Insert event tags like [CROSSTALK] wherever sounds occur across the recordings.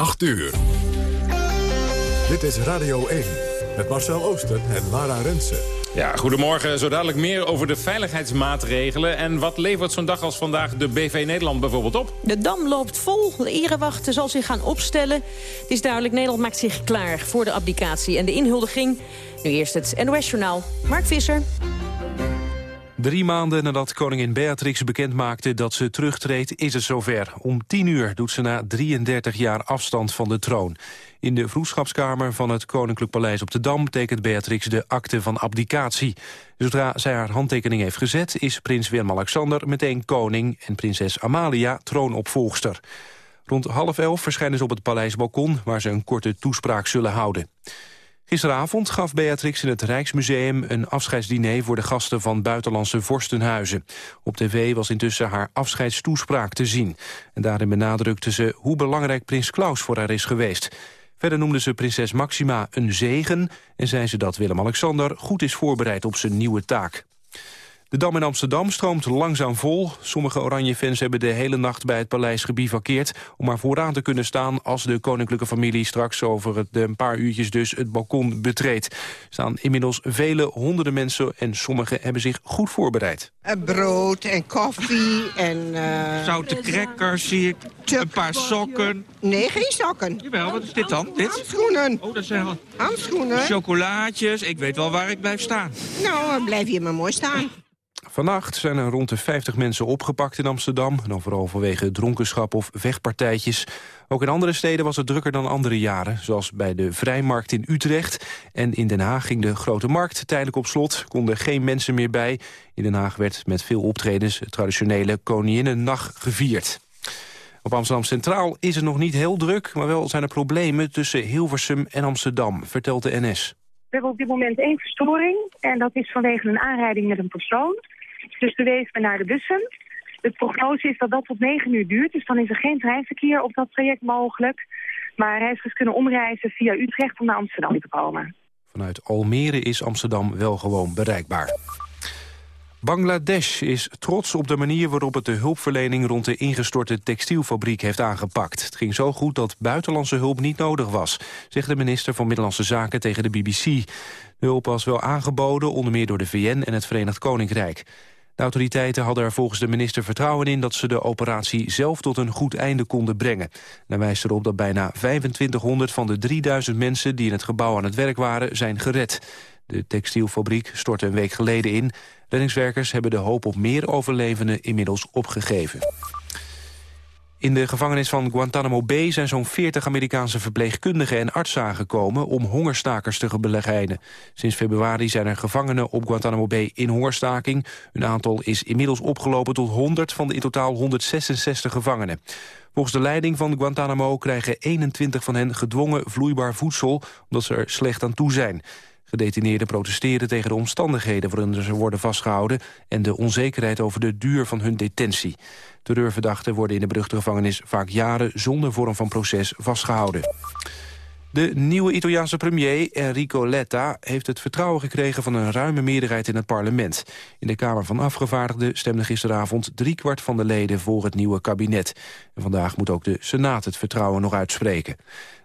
8 uur. Dit is Radio 1 met Marcel Oosten en Lara Rensen. Ja, goedemorgen. Zo dadelijk meer over de veiligheidsmaatregelen. En wat levert zo'n dag als vandaag de BV Nederland bijvoorbeeld op? De dam loopt vol. De erewacht zal zich gaan opstellen. Het is duidelijk, Nederland maakt zich klaar voor de abdicatie en de inhuldiging. Nu eerst het NOS-journaal. Mark Visser. Drie maanden nadat koningin Beatrix bekendmaakte dat ze terugtreedt, is het zover. Om tien uur doet ze na 33 jaar afstand van de troon. In de vroegschapskamer van het Koninklijk Paleis op de Dam... tekent Beatrix de akte van abdicatie. Zodra zij haar handtekening heeft gezet... is prins Willem-Alexander meteen koning... en prinses Amalia troonopvolgster. Rond half elf verschijnen ze op het paleisbalkon... waar ze een korte toespraak zullen houden. Gisteravond gaf Beatrix in het Rijksmuseum een afscheidsdiner voor de gasten van buitenlandse vorstenhuizen. Op tv was intussen haar afscheidstoespraak te zien. En daarin benadrukte ze hoe belangrijk prins Klaus voor haar is geweest. Verder noemde ze prinses Maxima een zegen... en zei ze dat Willem-Alexander goed is voorbereid op zijn nieuwe taak. De Dam in Amsterdam stroomt langzaam vol. Sommige Oranje-fans hebben de hele nacht bij het paleis gebivakkeerd... om maar vooraan te kunnen staan als de koninklijke familie... straks over het, een paar uurtjes dus het balkon betreedt. Er staan inmiddels vele honderden mensen... en sommigen hebben zich goed voorbereid. En brood en koffie en... Uh... Zoute crackers zie ik, een paar sokken. Nee, geen sokken. Jawel, wat is dit dan? Dit? Handschoenen. Oh, dat zijn Handschoenen. Chocolaatjes, ik weet wel waar ik blijf staan. Nou, dan blijf je maar mooi staan. Vannacht zijn er rond de 50 mensen opgepakt in Amsterdam... dan vooral vanwege dronkenschap of vechtpartijtjes. Ook in andere steden was het drukker dan andere jaren... zoals bij de Vrijmarkt in Utrecht. En in Den Haag ging de Grote Markt tijdelijk op slot. Konden geen mensen meer bij. In Den Haag werd met veel optredens... het traditionele Koninginnennacht gevierd. Op Amsterdam Centraal is het nog niet heel druk... maar wel zijn er problemen tussen Hilversum en Amsterdam, vertelt de NS. We hebben op dit moment één verstoring en dat is vanwege een aanrijding met een persoon. Dus we we naar de bussen. De prognose is dat dat tot 9 uur duurt, dus dan is er geen treinverkeer op dat traject mogelijk. Maar reizigers kunnen omreizen via Utrecht om naar Amsterdam te komen. Vanuit Almere is Amsterdam wel gewoon bereikbaar. Bangladesh is trots op de manier waarop het de hulpverlening rond de ingestorte textielfabriek heeft aangepakt. Het ging zo goed dat buitenlandse hulp niet nodig was, zegt de minister van Middellandse Zaken tegen de BBC. De hulp was wel aangeboden, onder meer door de VN en het Verenigd Koninkrijk. De autoriteiten hadden er volgens de minister vertrouwen in dat ze de operatie zelf tot een goed einde konden brengen. Hij wijst erop dat bijna 2500 van de 3000 mensen die in het gebouw aan het werk waren zijn gered. De textielfabriek stortte een week geleden in. Reddingswerkers hebben de hoop op meer overlevenden inmiddels opgegeven. In de gevangenis van Guantanamo Bay zijn zo'n 40 Amerikaanse verpleegkundigen en artsen aangekomen om hongerstakers te begeleiden. Sinds februari zijn er gevangenen op Guantanamo Bay in hongerstaking. Hun aantal is inmiddels opgelopen tot 100 van de in totaal 166 gevangenen. Volgens de leiding van Guantanamo krijgen 21 van hen gedwongen vloeibaar voedsel omdat ze er slecht aan toe zijn. Gedetineerden protesteren tegen de omstandigheden waarin ze worden vastgehouden... en de onzekerheid over de duur van hun detentie. Terreurverdachten worden in de beruchte gevangenis vaak jaren... zonder vorm van proces vastgehouden. De nieuwe Italiaanse premier Enrico Letta heeft het vertrouwen gekregen van een ruime meerderheid in het parlement. In de Kamer van Afgevaardigden stemde gisteravond driekwart van de leden voor het nieuwe kabinet. En vandaag moet ook de Senaat het vertrouwen nog uitspreken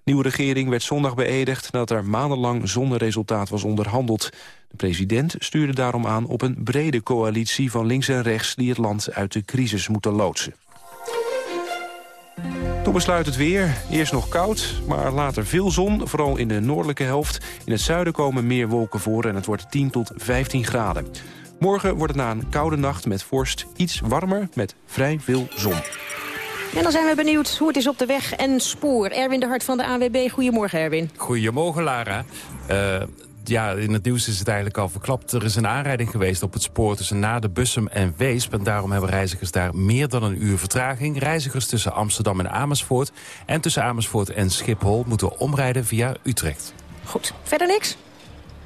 nieuwe regering werd zondag beëdigd nadat er maandenlang zonder resultaat was onderhandeld. De president stuurde daarom aan op een brede coalitie van links en rechts die het land uit de crisis moeten loodsen. Toen besluit het weer. Eerst nog koud, maar later veel zon, vooral in de noordelijke helft. In het zuiden komen meer wolken voor en het wordt 10 tot 15 graden. Morgen wordt het na een koude nacht met vorst iets warmer met vrij veel zon. En dan zijn we benieuwd hoe het is op de weg en spoor. Erwin de Hart van de AWB. Goedemorgen, Erwin. Goedemorgen, Lara. Uh, ja, in het nieuws is het eigenlijk al verklapt. Er is een aanrijding geweest op het spoor tussen Nade, Bussum en Weesp. En daarom hebben reizigers daar meer dan een uur vertraging. Reizigers tussen Amsterdam en Amersfoort en tussen Amersfoort en Schiphol... moeten omrijden via Utrecht. Goed. Verder niks?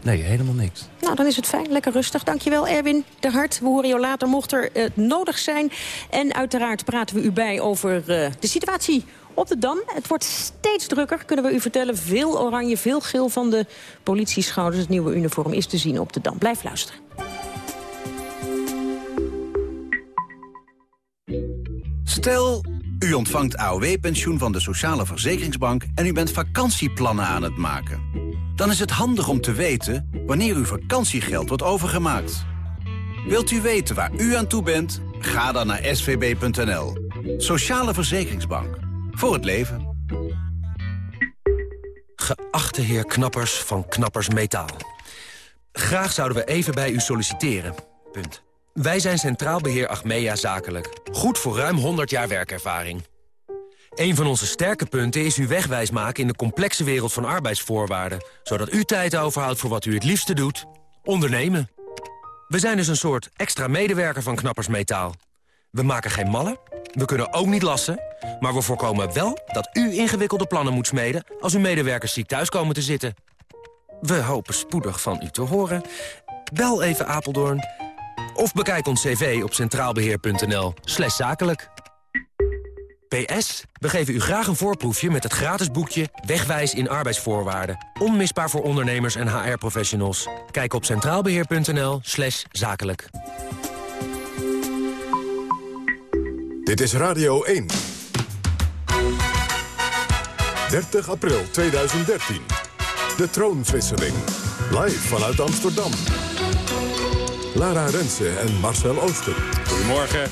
Nee, helemaal niks. Nou, dan is het fijn. Lekker rustig. Dankjewel, Erwin de Hart. We horen jou later, mocht er uh, nodig zijn. En uiteraard praten we u bij over uh, de situatie op de Dam. Het wordt steeds drukker, kunnen we u vertellen. Veel oranje, veel geel van de politieschouders. Het nieuwe uniform is te zien op de Dam. Blijf luisteren. Stel U ontvangt AOW-pensioen van de Sociale Verzekeringsbank... en u bent vakantieplannen aan het maken. Dan is het handig om te weten wanneer uw vakantiegeld wordt overgemaakt. Wilt u weten waar u aan toe bent? Ga dan naar svb.nl. Sociale Verzekeringsbank. Voor het leven. Geachte heer Knappers van Knappers Metaal. Graag zouden we even bij u solliciteren. Punt. Wij zijn Centraal Beheer Achmea Zakelijk. Goed voor ruim 100 jaar werkervaring. Een van onze sterke punten is uw wegwijs maken in de complexe wereld van arbeidsvoorwaarden. Zodat u tijd overhoudt voor wat u het liefste doet. Ondernemen. We zijn dus een soort extra medewerker van Knappers Metaal. We maken geen mallen, we kunnen ook niet lassen... maar we voorkomen wel dat u ingewikkelde plannen moet smeden... als uw medewerkers ziek thuis komen te zitten. We hopen spoedig van u te horen. Bel even Apeldoorn of bekijk ons cv op centraalbeheer.nl slash zakelijk. PS, we geven u graag een voorproefje met het gratis boekje Wegwijs in arbeidsvoorwaarden. Onmisbaar voor ondernemers en HR-professionals. Kijk op centraalbeheer.nl slash zakelijk. Dit is Radio 1. 30 april 2013. De troonwisseling. Live vanuit Amsterdam. Lara Rensen en Marcel Ooster. Goedemorgen.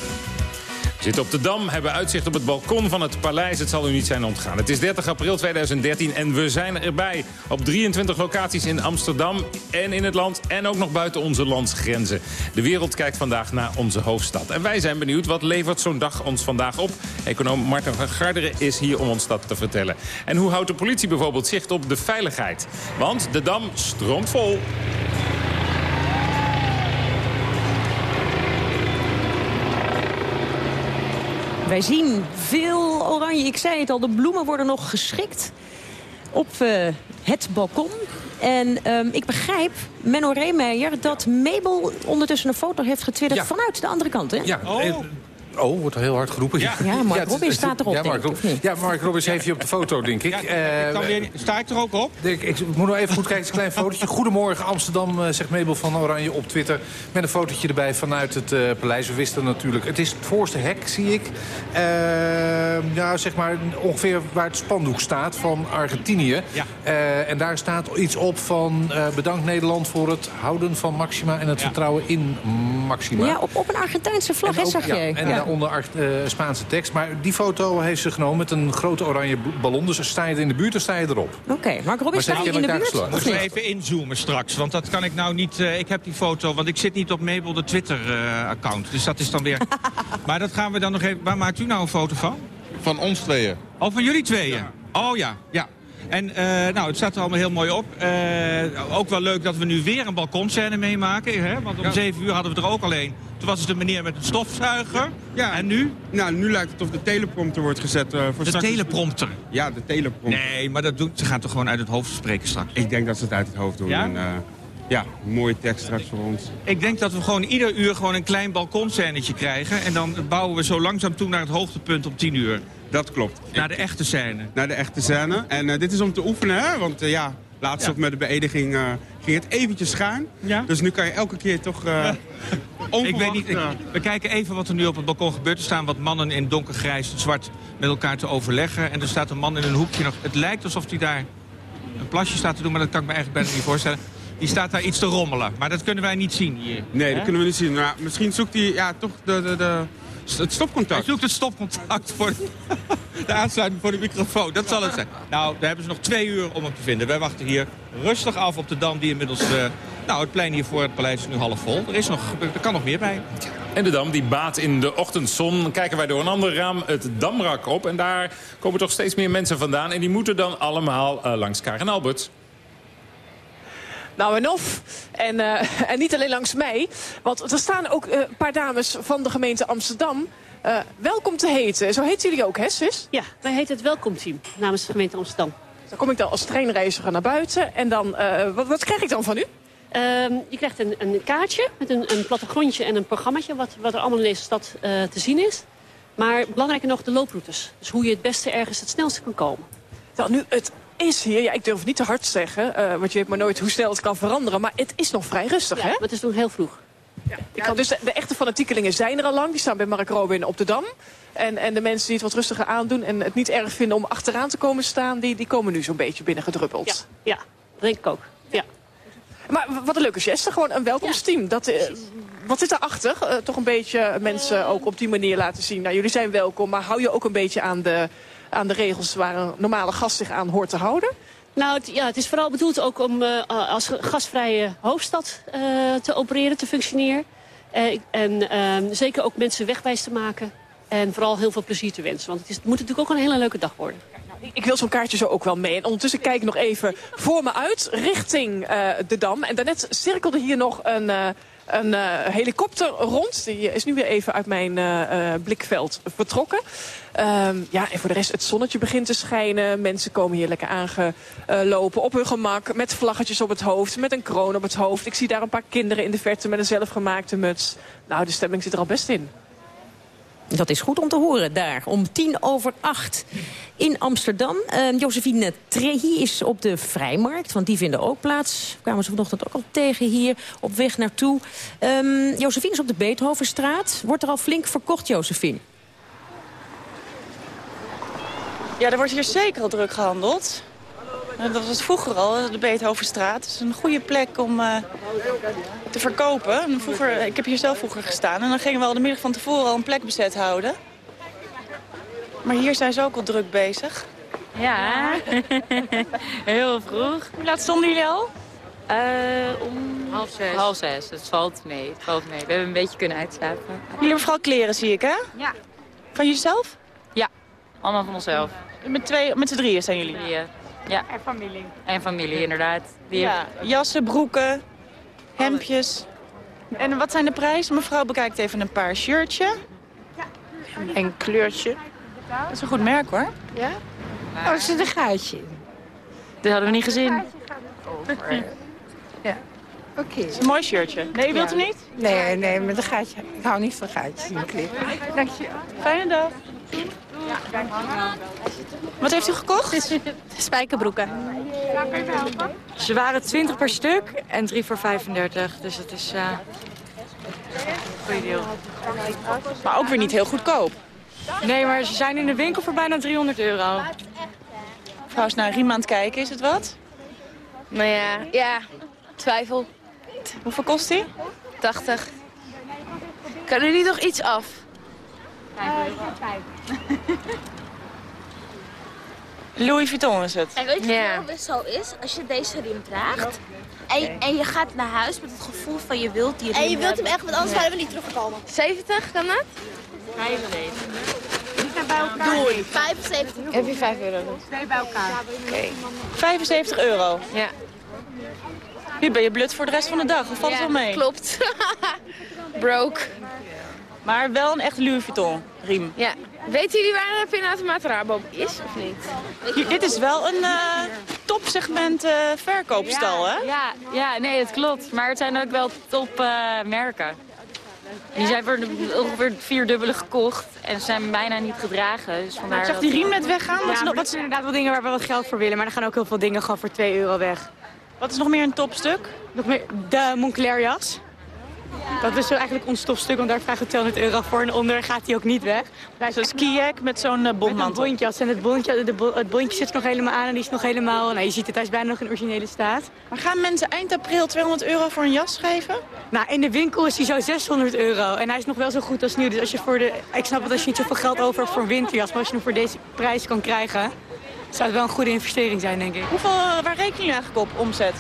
Zitten op de Dam, hebben uitzicht op het balkon van het paleis. Het zal u niet zijn ontgaan. Het is 30 april 2013 en we zijn erbij. Op 23 locaties in Amsterdam en in het land en ook nog buiten onze landsgrenzen. De wereld kijkt vandaag naar onze hoofdstad. En wij zijn benieuwd, wat levert zo'n dag ons vandaag op? Econoom Martin van Garderen is hier om ons dat te vertellen. En hoe houdt de politie bijvoorbeeld zicht op de veiligheid? Want de Dam stroomt vol. Wij zien veel oranje. Ik zei het al, de bloemen worden nog geschikt op uh, het balkon. En um, ik begrijp, Menno Reemeijer, dat Mabel ondertussen een foto heeft getwitterd... Ja. vanuit de andere kant, hè? Ja, oh. Oh, wordt er heel hard geroepen. Ja, ja Mark het- Robbins staat erop, Ja, denk Mark, ik, Rob- of niet? ja, Mark Robbins heeft hier op de foto, denk ik. Eh, ik kan weer- sta ik er ook op? Ik, ik moet nog even goed kijken, het is een klein fotootje. Goedemorgen Amsterdam, eh, zegt Mabel van Oranje op Twitter. Met een fotootje erbij vanuit het eh, paleis. We wisten natuurlijk, het is het voorste hek, zie ik. Eh, ja, zeg maar ongeveer waar het spandoek staat van Argentinië. Ja. Eh, en daar staat iets op van eh, bedankt Nederland voor het houden van Maxima... en het Ja. vertrouwen in Maxima. Ja, op, op een Argentijnse vlag, hè, ook- zag ja, je. en Ja. Daaronder Ar- eh, Spaanse tekst. Maar die foto heeft ze genomen met een grote oranje ballon. Dus sta je er in de buurt, dan sta je erop. Oké, Mark Maar Robbins ze sta je in de buurt? Moeten we niet? even inzoomen straks, want dat kan ik nou niet... eh, ik heb die foto, want ik zit niet op Mabel de Twitter-account. dus dat is dan weer... [LAUGHS] maar dat gaan we dan nog even... Waar maakt u nou een foto van? Van ons tweeën. Oh, van jullie tweeën? Oh ja, ja. En eh, nou, het staat er allemaal heel mooi op. Eh, ook wel leuk dat we nu weer een balkonscène meemaken. Hè? Want om zeven uur hadden we er ook alleen. Toen was het de meneer met een stofzuiger. Ja. En nu? Nou, nu lijkt het of de teleprompter wordt gezet eh, voor De straks. teleprompter. Ja, de teleprompter. Nee, maar dat doen, ze gaan toch gewoon uit het hoofd spreken straks? Ik denk dat ze het uit het hoofd doen. Ja? En, ja, mooie tekst straks voor ons. Ik denk dat we gewoon ieder uur gewoon een klein balkonscènetje krijgen. En dan bouwen we zo langzaam toe naar het hoogtepunt om tien uur. Dat klopt. Naar de echte scène. Naar de echte scène. En eh, dit is om te oefenen, hè? Want eh, ja, laatst Ja. ook met de beëdiging eh, ging het eventjes schuin. Ja. Dus nu kan je elke keer toch. [LAUGHS] Ik weet niet, ik- we kijken even wat er nu op het balkon gebeurt. Er staan wat mannen in donkergrijs en zwart met elkaar te overleggen. En er staat een man in een hoekje nog. Het lijkt alsof hij daar een plasje staat te doen, maar dat kan ik me eigenlijk bijna niet voorstellen. Die staat daar iets te rommelen, maar dat kunnen wij niet zien hier. Nee, dat kunnen we niet zien. Maar misschien zoekt hij ja, toch de, de, de, het Hij stopcontact. zoekt het stopcontact voor [LAUGHS] de aansluiting voor de microfoon. Dat zal het zijn. Nou, daar hebben ze nog twee uur om hem te vinden. Wij wachten hier rustig af op de Dam die inmiddels... eh, nou, het plein hier voor het paleis is nu half vol. Er, is nog, er kan nog meer bij. En de Dam die baat in de ochtendzon. Kijken wij door een ander raam het Damrak op. En daar komen toch steeds meer mensen vandaan. En die moeten dan allemaal eh, langs Karen Albert. Nou en of. En, eh, [LAUGHS] en niet alleen langs mij. Want er staan ook eh, een paar dames van de gemeente Amsterdam... eh, welkom te heten. Zo heten jullie ook, hè, Sis? Ja, wij heten het welkomteam namens de gemeente Amsterdam. Dan kom ik dan als treinreiziger naar buiten. En dan, wat, wat krijg ik dan van u? Ehm, je krijgt een, een kaartje met een, een plattegrondje en een programmaatje... Wat, wat er allemaal in deze stad te zien is. Maar belangrijker nog de looproutes. Dus hoe je het beste ergens het snelste kan komen. Dan nu, het is hier, ja, ik durf het niet te hard te zeggen... eh, want je weet maar nooit hoe snel het kan veranderen... maar het is nog vrij rustig, Ja, hè? maar het is nog heel vroeg. Kan dus de, de echte fanatiekelingen zijn er al lang. Die staan bij Mark Robin op de Dam. En, en de mensen die het wat rustiger aandoen en het niet erg vinden om achteraan te komen staan... die, die komen nu zo'n beetje binnengedruppeld. Ja, ja, dat denk ik ook. Ja. Maar wat een leuke geste, gewoon een welkomsteam. Dat, eh, wat zit daarachter? Eh, toch een beetje mensen ook op die manier laten zien... nou, jullie zijn welkom, maar hou je ook een beetje aan de, aan de regels... waar een normale gast zich aan hoort te houden? Nou, het, ja, het is vooral bedoeld ook om eh, als gasvrije hoofdstad eh, te opereren, te functioneren. Eh, en ehm, zeker ook mensen wegwijs te maken. En vooral heel veel plezier te wensen. Want het, is, het moet natuurlijk ook een hele leuke dag worden. Ik wil zo'n kaartje zo ook wel mee. En ondertussen kijk ik nog even voor me uit, richting de Dam. En daarnet cirkelde hier nog een, een eh, helikopter rond. Die is nu weer even uit mijn eh, eh, blikveld vertrokken. Ehm, ja, en voor de rest, het zonnetje begint te schijnen. Mensen komen hier lekker aangelopen op hun gemak. Met vlaggetjes op het hoofd, met een kroon op het hoofd. Ik zie daar een paar kinderen in de verte met een zelfgemaakte muts. Nou, de stemming zit er al best in. Dat is goed om te horen daar, om tien over acht in Amsterdam. Uh, Josephine Trehi is op de Vrijmarkt, want die vinden ook plaats. Kwamen ze vanochtend ook al tegen hier, op weg naartoe. Um, Josephine is op de Beethovenstraat. Wordt er al flink verkocht, Josephine? Ja, er wordt hier zeker al druk gehandeld. Eh, Dat was vroeger al, de Beethovenstraat. Het is een goede plek om eh, te verkopen. En Vroeger, ik heb hier zelf vroeger gestaan. En dan gingen we al de middag van tevoren al een plek bezet houden. Maar hier zijn ze ook al druk bezig. Ja, [LAUGHS] heel vroeg. Hoe laat stonden jullie al? Eh, om half zes. Half zes, het valt mee. Het valt mee. We hebben een beetje kunnen uitslapen. Jullie hebben vooral kleren, zie ik, hè? Ja. Van jezelf? Ja, allemaal van onszelf. Met, twee, met z'n drieën zijn jullie? Drieën. Ja. En familie. En familie, inderdaad. Die Ja, jassen, broeken, hemdjes. En wat zijn de prijzen? Mevrouw bekijkt even een paar shirtje. En kleurtje. Dat is een goed merk, hoor. Ja? Oh, er zit een gaatje in. Dat hadden we niet gezien. Ja. Oké. Het is een mooi shirtje. Nee, wilt u niet? Nee, nee, met een gaatje. Ik hou niet van gaatjes in kleren. Dank je. Fijne dag. Wat heeft u gekocht? [LAUGHS] Spijkerbroeken. Ze waren 20 per stuk en 3 voor 35. Dus dat is eh een goede deal. Maar ook weer niet heel goedkoop. Nee, maar ze zijn in de winkel voor bijna 300 euro. Mevrouw is naar een riem aan het kijken. Is het wat? Nou ja, ja, twijfel. Hoeveel kost die? 80. Kan u niet nog iets af? Louis Vuitton is het. En weet je waarom het zo is? Als je deze riem draagt en, je- en je gaat naar huis met het gevoel van je wilt die riem En je wilt hem echt, want anders zouden we niet teruggekomen. 70, kan dat? Doei. 75 Heb je 5 euro? Twee bij elkaar. Oké. 75 euro. Ja. Nu ben je blut voor de rest van de dag. Of valt het wel mee? klopt. [LAUGHS] Broke. Maar wel een echte Louis Vuitton riem. Ja. Weten jullie waar een pinautomaat Rabo is of niet? Hier, dit is wel een eh, topsegment eh, verkoopstal, hè? Ja, ja, nee, het klopt. Maar het zijn ook wel top eh, merken. Die zijn voor de- ongeveer vierdubbele gekocht en zijn bijna niet gedragen. Dus vandaar Ik zag dat- die riem net weggaan. Ja, dat zijn inderdaad wel dingen waar we wat geld voor willen. Maar er gaan ook heel veel dingen gewoon voor 2 euro weg. wat is nog meer een topstuk? Nog meer de Moncler jas. Dat is zo eigenlijk ons topstuk, want daar vragen we 200 euro voor. En onder gaat hij ook niet weg. Zo'n skijack met zo'n eh, Met een bondmantel. bondjas. En het bondje, de, bo- het bondje zit er nog helemaal aan en die is nog helemaal... Nou, je ziet het, hij is bijna nog in originele staat. Maar gaan mensen eind april 200 euro voor een jas geven? Nou, in de winkel is hij zo 600 euro. En hij is nog wel zo goed als nieuw. Dus als je voor de... Ik snap dat als je niet zoveel geld over hebt voor een winterjas... maar als je hem voor deze prijs kan krijgen... zou het wel een goede investering zijn, denk ik. Hoeveel, eh, waar rekenen jullie eigenlijk op, omzet?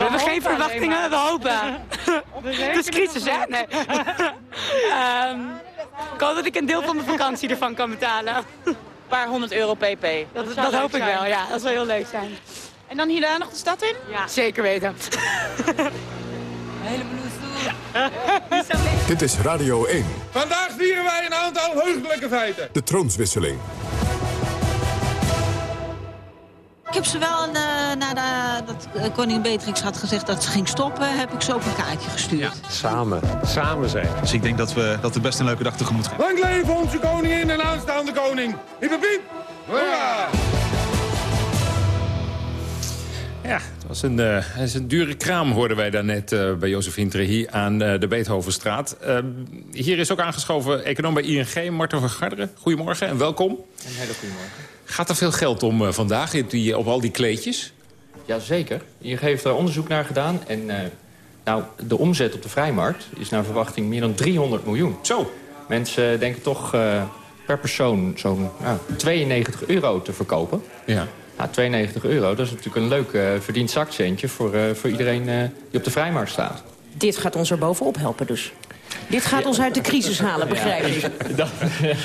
We hebben geen verwachtingen, we hopen. [LAUGHS] Het is crisis, hè? Nee. [LAUGHS] Ehm, ik hoop dat ik een deel van mijn vakantie ervan kan betalen. Een paar honderd euro pp. Dat, dat hoop ik zijn. wel, ja. Dat zou heel leuk zijn. En dan hierna nog de stad in? Ja, zeker weten. [LAUGHS] Dit is Radio 1, Vandaag vieren wij een aantal heugelijke feiten. de troonswisseling. Ik heb ze wel, eh, nadat eh, koningin Beatrix had gezegd dat ze ging stoppen... heb ik ze ook een kaartje gestuurd. Samen. Samen zijn. Dus ik denk dat we, dat we best een leuke dag tegemoet gaan. Lang leven onze koningin en aanstaande koning. Hiep hiep. Hoera! Ja, het Dat is een, eh, dat is een dure kraam, hoorden wij daarnet uh, bij Josephine Trehi aan uh, de Beethovenstraat. hier is ook aangeschoven econoom bij ING, Marten van Garderen. Goedemorgen en welkom. Een hele goedemorgen. Gaat er veel geld om vandaag die, op al die kleedjes? Jazeker. ING heeft daar onderzoek naar gedaan. En nou, de omzet op de vrijmarkt is naar verwachting meer dan 300 miljoen. Zo. Mensen denken toch per persoon zo'n 92 euro te verkopen. Ja. Ja, 92 euro, dat is natuurlijk een leuk uh, verdiend zakcentje... voor, uh, voor iedereen uh, die op de vrijmarkt staat. Dit gaat ons er bovenop helpen dus. Dit gaat ons uit de crisis halen, begrijp ik. Ja, [LAUGHS] dat,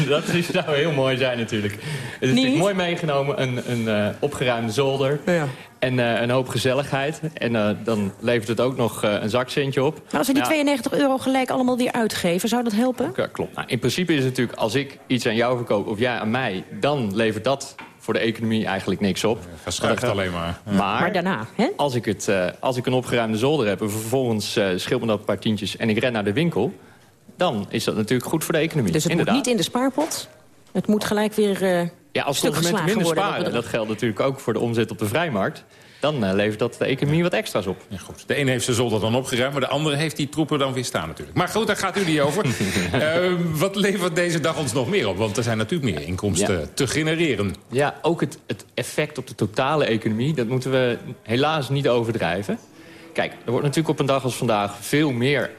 dat zou heel mooi zijn natuurlijk. Het is natuurlijk mooi meegenomen, een, een opgeruimde zolder... Ja. en een hoop gezelligheid. En dan levert het ook nog een zakcentje op. Maar als we die 92 euro gelijk allemaal weer uitgeven, zou dat helpen? Ja, klopt. Nou, in principe is het natuurlijk, als ik iets aan jou verkoop of jij aan mij... dan levert dat voor de economie eigenlijk niks op. Verschuift alleen maar. Maar, maar, daarna, hè? Als, ik het, uh, als ik een opgeruimde zolder heb... en vervolgens uh, scheelt me dat een paar tientjes en ik ren naar de winkel... dan is dat natuurlijk goed voor de economie. Dus het Inderdaad. moet niet in de spaarpot? Het moet gelijk weer uh, Ja, als consumenten minder sparen, dat geldt natuurlijk ook voor de omzet op de vrijmarkt dan uh, levert dat de economie wat extra's op. Ja, goed. De een heeft zijn zolder dan opgeruimd, maar de andere heeft die troepen dan weer staan natuurlijk. Maar goed, daar gaat u niet over. uh, [LAUGHS] wat levert deze dag ons nog meer op? Want er zijn natuurlijk meer inkomsten ja. te genereren. Ja, ook het, het effect op de totale economie, dat moeten we helaas niet overdrijven. Kijk, er wordt natuurlijk op een dag als vandaag veel meer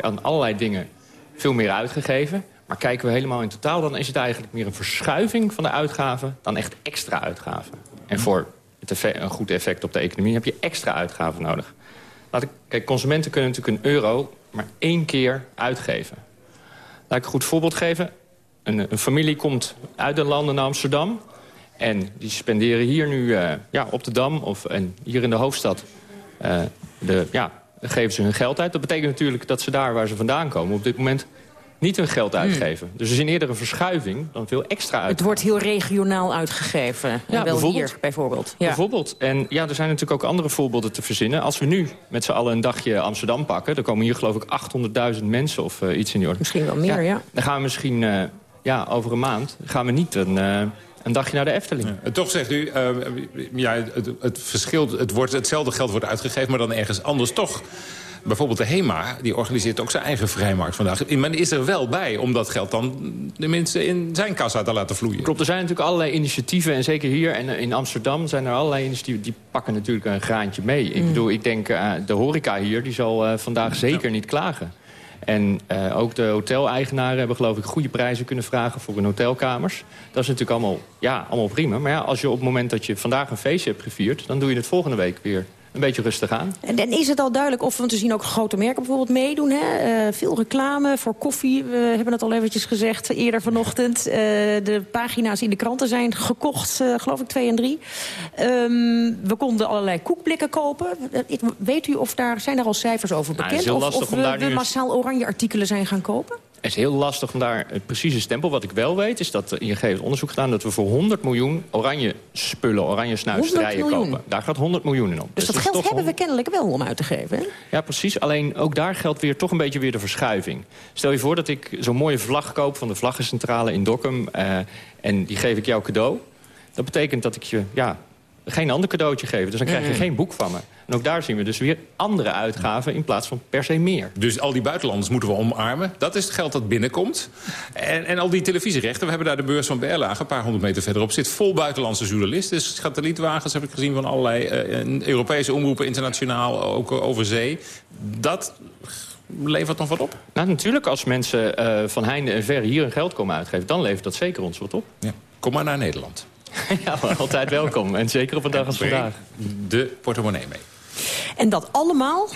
aan allerlei dingen veel meer uitgegeven. Maar kijken we helemaal in totaal, dan is het eigenlijk meer een verschuiving van de uitgaven dan echt extra uitgaven. En voor een goed effect op de economie... heb je extra uitgaven nodig. Laat ik, kijk, consumenten kunnen natuurlijk een euro maar één keer uitgeven. Laat ik een goed voorbeeld geven. Een, een familie komt uit de landen naar Amsterdam... en die spenderen hier nu uh, ja, op de Dam of en hier in de hoofdstad... Uh, de, ja, geven ze hun geld uit. Dat betekent natuurlijk dat ze daar waar ze vandaan komen... op dit moment niet hun geld uitgeven. Dus er is eerder een verschuiving dan veel extra uit. Het wordt heel regionaal uitgegeven. Ja, wel bijvoorbeeld. hier bijvoorbeeld. Ja. Bijvoorbeeld. En ja, er zijn natuurlijk ook andere voorbeelden te verzinnen. Als we nu met z'n allen een dagje Amsterdam pakken... dan komen hier geloof ik 800.000 mensen of uh, iets in die orde. Misschien wel meer, ja. ja. Dan gaan we misschien uh, ja, over een maand gaan we niet een... Uh, een dagje naar de Efteling. Ja. Toch zegt u, uh, ja, het, het verschil, het wordt, hetzelfde geld wordt uitgegeven... maar dan ergens anders toch bijvoorbeeld de HEMA, die organiseert ook zijn eigen vrijmarkt vandaag. Men is er wel bij om dat geld dan tenminste in zijn kassa te laten vloeien. Klopt, er zijn natuurlijk allerlei initiatieven. En zeker hier en in Amsterdam zijn er allerlei initiatieven... die pakken natuurlijk een graantje mee. Ik Mm. bedoel, ik denk, uh, de horeca hier, die zal uh, vandaag zeker ja. niet klagen. En uh, ook de hoteleigenaren hebben geloof ik goede prijzen kunnen vragen voor hun hotelkamers. Dat is natuurlijk allemaal, ja, allemaal prima. Maar ja, als je op het moment dat je vandaag een feestje hebt gevierd... dan doe je het volgende week weer een beetje rustig aan. En, en, is het al duidelijk of, want we zien ook grote merken bijvoorbeeld meedoen. Hè? Uh, veel reclame voor koffie, we hebben het al eventjes gezegd eerder vanochtend. Uh, de pagina's in de kranten zijn gekocht, uh, geloof ik, twee en drie. Um, we konden allerlei koekblikken kopen. Weet u of daar, zijn daar al cijfers over bekend? Nou, of of we, we massaal oranje artikelen zijn gaan kopen? Het is heel lastig om daar het precieze stempel. Wat ik wel weet is dat ING heeft onderzoek gedaan... dat we voor 100 miljoen oranje spullen, oranje snuisterijen kopen. Daar gaat 100 miljoen in op. Dus, dus dat geld hebben we kennelijk wel om uit te geven, hè? Ja, precies. Alleen ook daar geldt weer toch een beetje weer de verschuiving. Stel je voor dat ik zo'n mooie vlag koop van de vlaggencentrale in Dokkum... Uh, en die geef ik jou cadeau. Dat betekent dat ik je ja, geen ander cadeautje geef. Dus dan krijg je mm. geen boek van me. En ook daar zien we dus weer andere uitgaven in plaats van per se meer. Dus al die buitenlanders moeten we omarmen. Dat is het geld dat binnenkomt. En, en al die televisierechten. We hebben daar de beurs van Berlage, een paar honderd meter verderop. Zit vol buitenlandse journalisten. Dus satellietwagens heb ik gezien van allerlei uh, Europese omroepen. Internationaal, ook over zee. Dat levert nog wat op? Nou, natuurlijk, als mensen uh, van heinde en ver hier hun geld komen uitgeven... dan levert dat zeker ons wat op. Ja. Kom maar naar Nederland. [LAUGHS] ja, maar altijd welkom. En zeker op een dag als vandaag. De portemonnee mee. En dat allemaal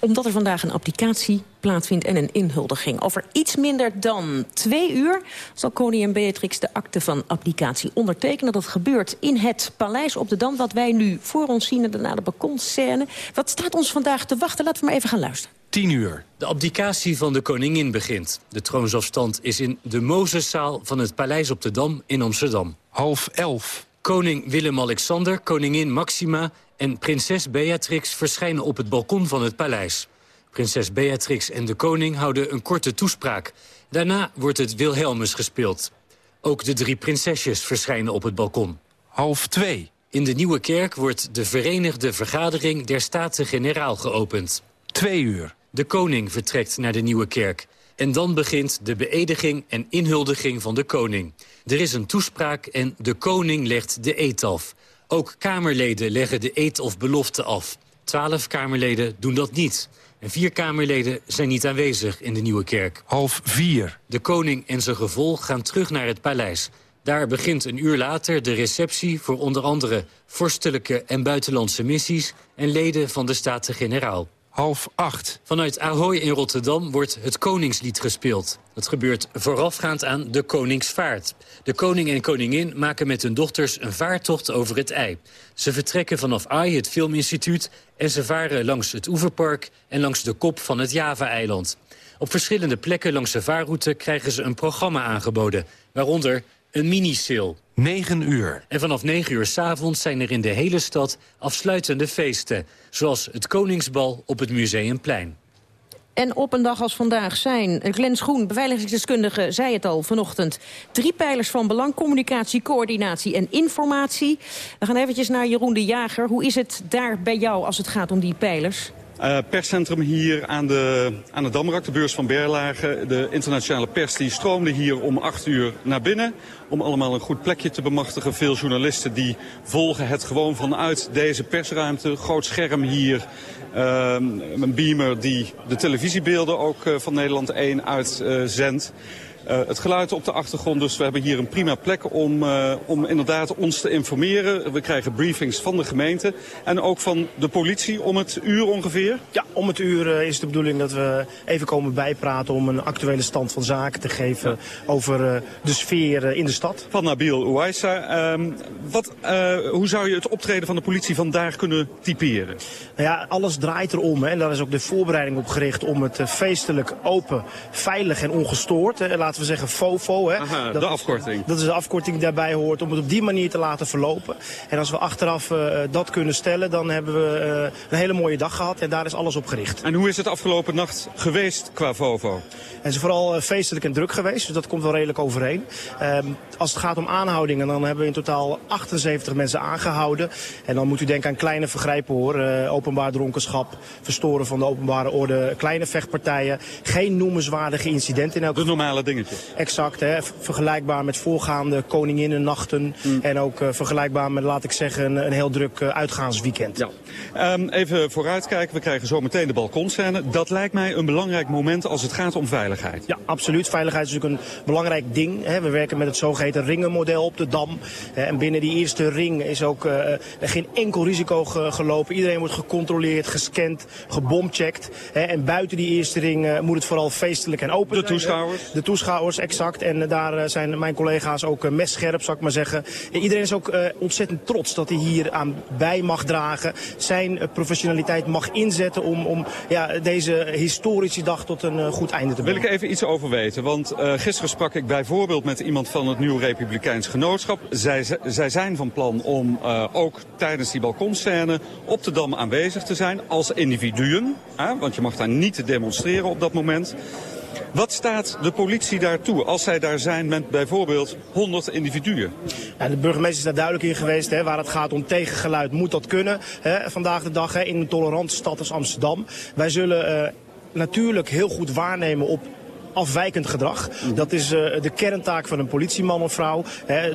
omdat er vandaag een applicatie plaatsvindt en een inhuldiging. Over iets minder dan twee uur zal koningin Beatrix de akte van applicatie ondertekenen. Dat gebeurt in het paleis op de Dam, wat wij nu voor ons zien na de balkonscène. Wat staat ons vandaag te wachten? Laten we maar even gaan luisteren. 10 uur. De abdicatie van de koningin begint. De troonsafstand is in de Mozeszaal van het Paleis op de Dam in Amsterdam. Half elf. Koning Willem-Alexander, koningin Maxima en prinses Beatrix verschijnen op het balkon van het paleis. Prinses Beatrix en de koning houden een korte toespraak. Daarna wordt het Wilhelmus gespeeld. Ook de drie prinsesjes verschijnen op het balkon. Half twee. In de Nieuwe Kerk wordt de Verenigde Vergadering der Staten-Generaal geopend. Twee uur. De koning vertrekt naar de Nieuwe Kerk. En dan begint de beëdiging en inhuldiging van de koning. Er is een toespraak en de koning legt de eed af. Ook Kamerleden leggen de eed of belofte af. Twaalf Kamerleden doen dat niet. En vier Kamerleden zijn niet aanwezig in de Nieuwe Kerk. Half vier. De koning en zijn gevolg gaan terug naar het paleis. Daar begint een uur later de receptie voor onder andere... vorstelijke en buitenlandse missies en leden van de Staten-Generaal. Half acht. Vanuit Ahoy in Rotterdam wordt het Koningslied gespeeld. Dat gebeurt voorafgaand aan de Koningsvaart. De koning en koningin maken met hun dochters een vaartocht over het ei. Ze vertrekken vanaf AI, het filminstituut... en ze varen langs het oeverpark en langs de kop van het Java-eiland. Op verschillende plekken langs de vaarroute krijgen ze een programma aangeboden. Waaronder een mini-sale. 9 uur. En vanaf 9 uur s'avonds zijn er in de hele stad afsluitende feesten. Zoals het Koningsbal op het Museumplein. En op een dag als vandaag zijn, Glenn Schoen, beveiligingsdeskundige, zei het al vanochtend. Drie pijlers van belang, communicatie, coördinatie en informatie. We gaan eventjes naar Jeroen de Jager. Hoe is het daar bij jou als het gaat om die pijlers? Uh, perscentrum hier aan de, aan de Damrak, de beurs van Berlage. De internationale pers die stroomde hier om acht uur naar binnen. Om allemaal een goed plekje te bemachtigen. Veel journalisten die volgen het gewoon vanuit deze persruimte. Groot scherm hier. Uh, een beamer die de televisiebeelden ook uh, van Nederland 1 uitzendt. Uh, het geluid op de achtergrond, dus we hebben hier een prima plek om, uh, om inderdaad ons te informeren. We krijgen briefings van de gemeente en ook van de politie om het uur ongeveer. Ja, om het uur uh, is de bedoeling dat we even komen bijpraten om een actuele stand van zaken te geven over de sfeer in de stad. Van Nabil Ouaissa. Um, wat, hoe zou je het optreden van de politie vandaag kunnen typeren? Nou ja, alles draait erom hè, en daar is ook de voorbereiding op gericht om het feestelijk open, veilig en ongestoord, hè, laten we zeggen FOFO. Hè. Aha, dat, de afkorting. Dat is de afkorting die daarbij hoort, om het op die manier te laten verlopen. En als we achteraf uh, dat kunnen stellen, dan hebben we uh, een hele mooie dag gehad en daar is alles op gericht. En hoe is het afgelopen nacht geweest qua FOFO? Het is vooral uh, feestelijk en druk geweest, dus dat komt wel redelijk overeen. Um, als het gaat om aanhoudingen, dan hebben we in totaal 78 mensen aangehouden. En dan moet u denken aan kleine vergrijpen hoor, openbaar dronkenschap, verstoren van de openbare orde, kleine vechtpartijen. Geen noemenswaardige incidenten in elk De normale dingen. Exact, hè? vergelijkbaar met voorgaande koninginnennachten. Mm. En ook uh, vergelijkbaar met, laat ik zeggen, een, een heel druk uh, uitgaansweekend. Ja. Um, even vooruitkijken, we krijgen zo meteen de balkonscène. Dat lijkt mij een belangrijk moment als het gaat om veiligheid. Ja, absoluut. Veiligheid is natuurlijk een belangrijk ding. Hè? We werken met het zogeheten ringenmodel op de Dam. En binnen die eerste ring is ook uh, geen enkel risico ge gelopen. Iedereen wordt gecontroleerd, gescand, gebomcheckt. Hè? En buiten die eerste ring moet het vooral feestelijk en open de zijn. Toeschouwers. De toeschouwers, exact. En daar zijn mijn collega's ook messcherp, zou ik maar zeggen. Iedereen is ook ontzettend trots dat hij hier aan bij mag dragen. Zijn professionaliteit mag inzetten om, om ja, deze historische dag tot een goed einde te brengen. Wil ik even iets over weten, want uh, gisteren sprak ik bijvoorbeeld met iemand van het Nieuw Republikeins Genootschap. Zij, zij zijn van plan om uh, ook tijdens die balkonscène op de Dam aanwezig te zijn als individuen. Hè, want je mag daar niet demonstreren op dat moment. Wat staat de politie daartoe als zij daar zijn met bijvoorbeeld 100 individuen? Ja, de burgemeester is daar duidelijk in geweest. Hè, waar het gaat om tegengeluid moet dat kunnen. Hè, vandaag de dag hè, in een tolerante stad als Amsterdam. Wij zullen uh, natuurlijk heel goed waarnemen op afwijkend gedrag. Dat is uh, de kerntaak van een politieman of vrouw.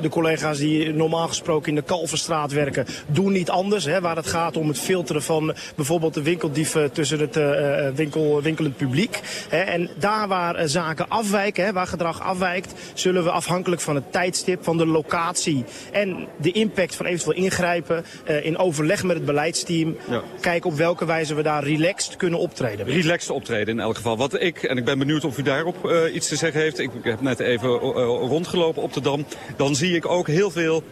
De collega's die normaal gesproken in de Kalverstraat werken, doen niet anders. Waar het gaat om het filteren van bijvoorbeeld de winkeldieven tussen het uh, winkel, winkelend publiek. En daar waar uh, zaken afwijken, waar gedrag afwijkt, zullen we afhankelijk van het tijdstip, van de locatie en de impact van eventueel ingrijpen in overleg met het beleidsteam, ja. kijken op welke wijze we daar relaxed kunnen optreden. Relaxed optreden in elk geval. Wat ik, en ik ben benieuwd of u daar op uh, iets te zeggen heeft. Ik heb net even uh, rondgelopen op de Dam. Dan zie ik ook heel veel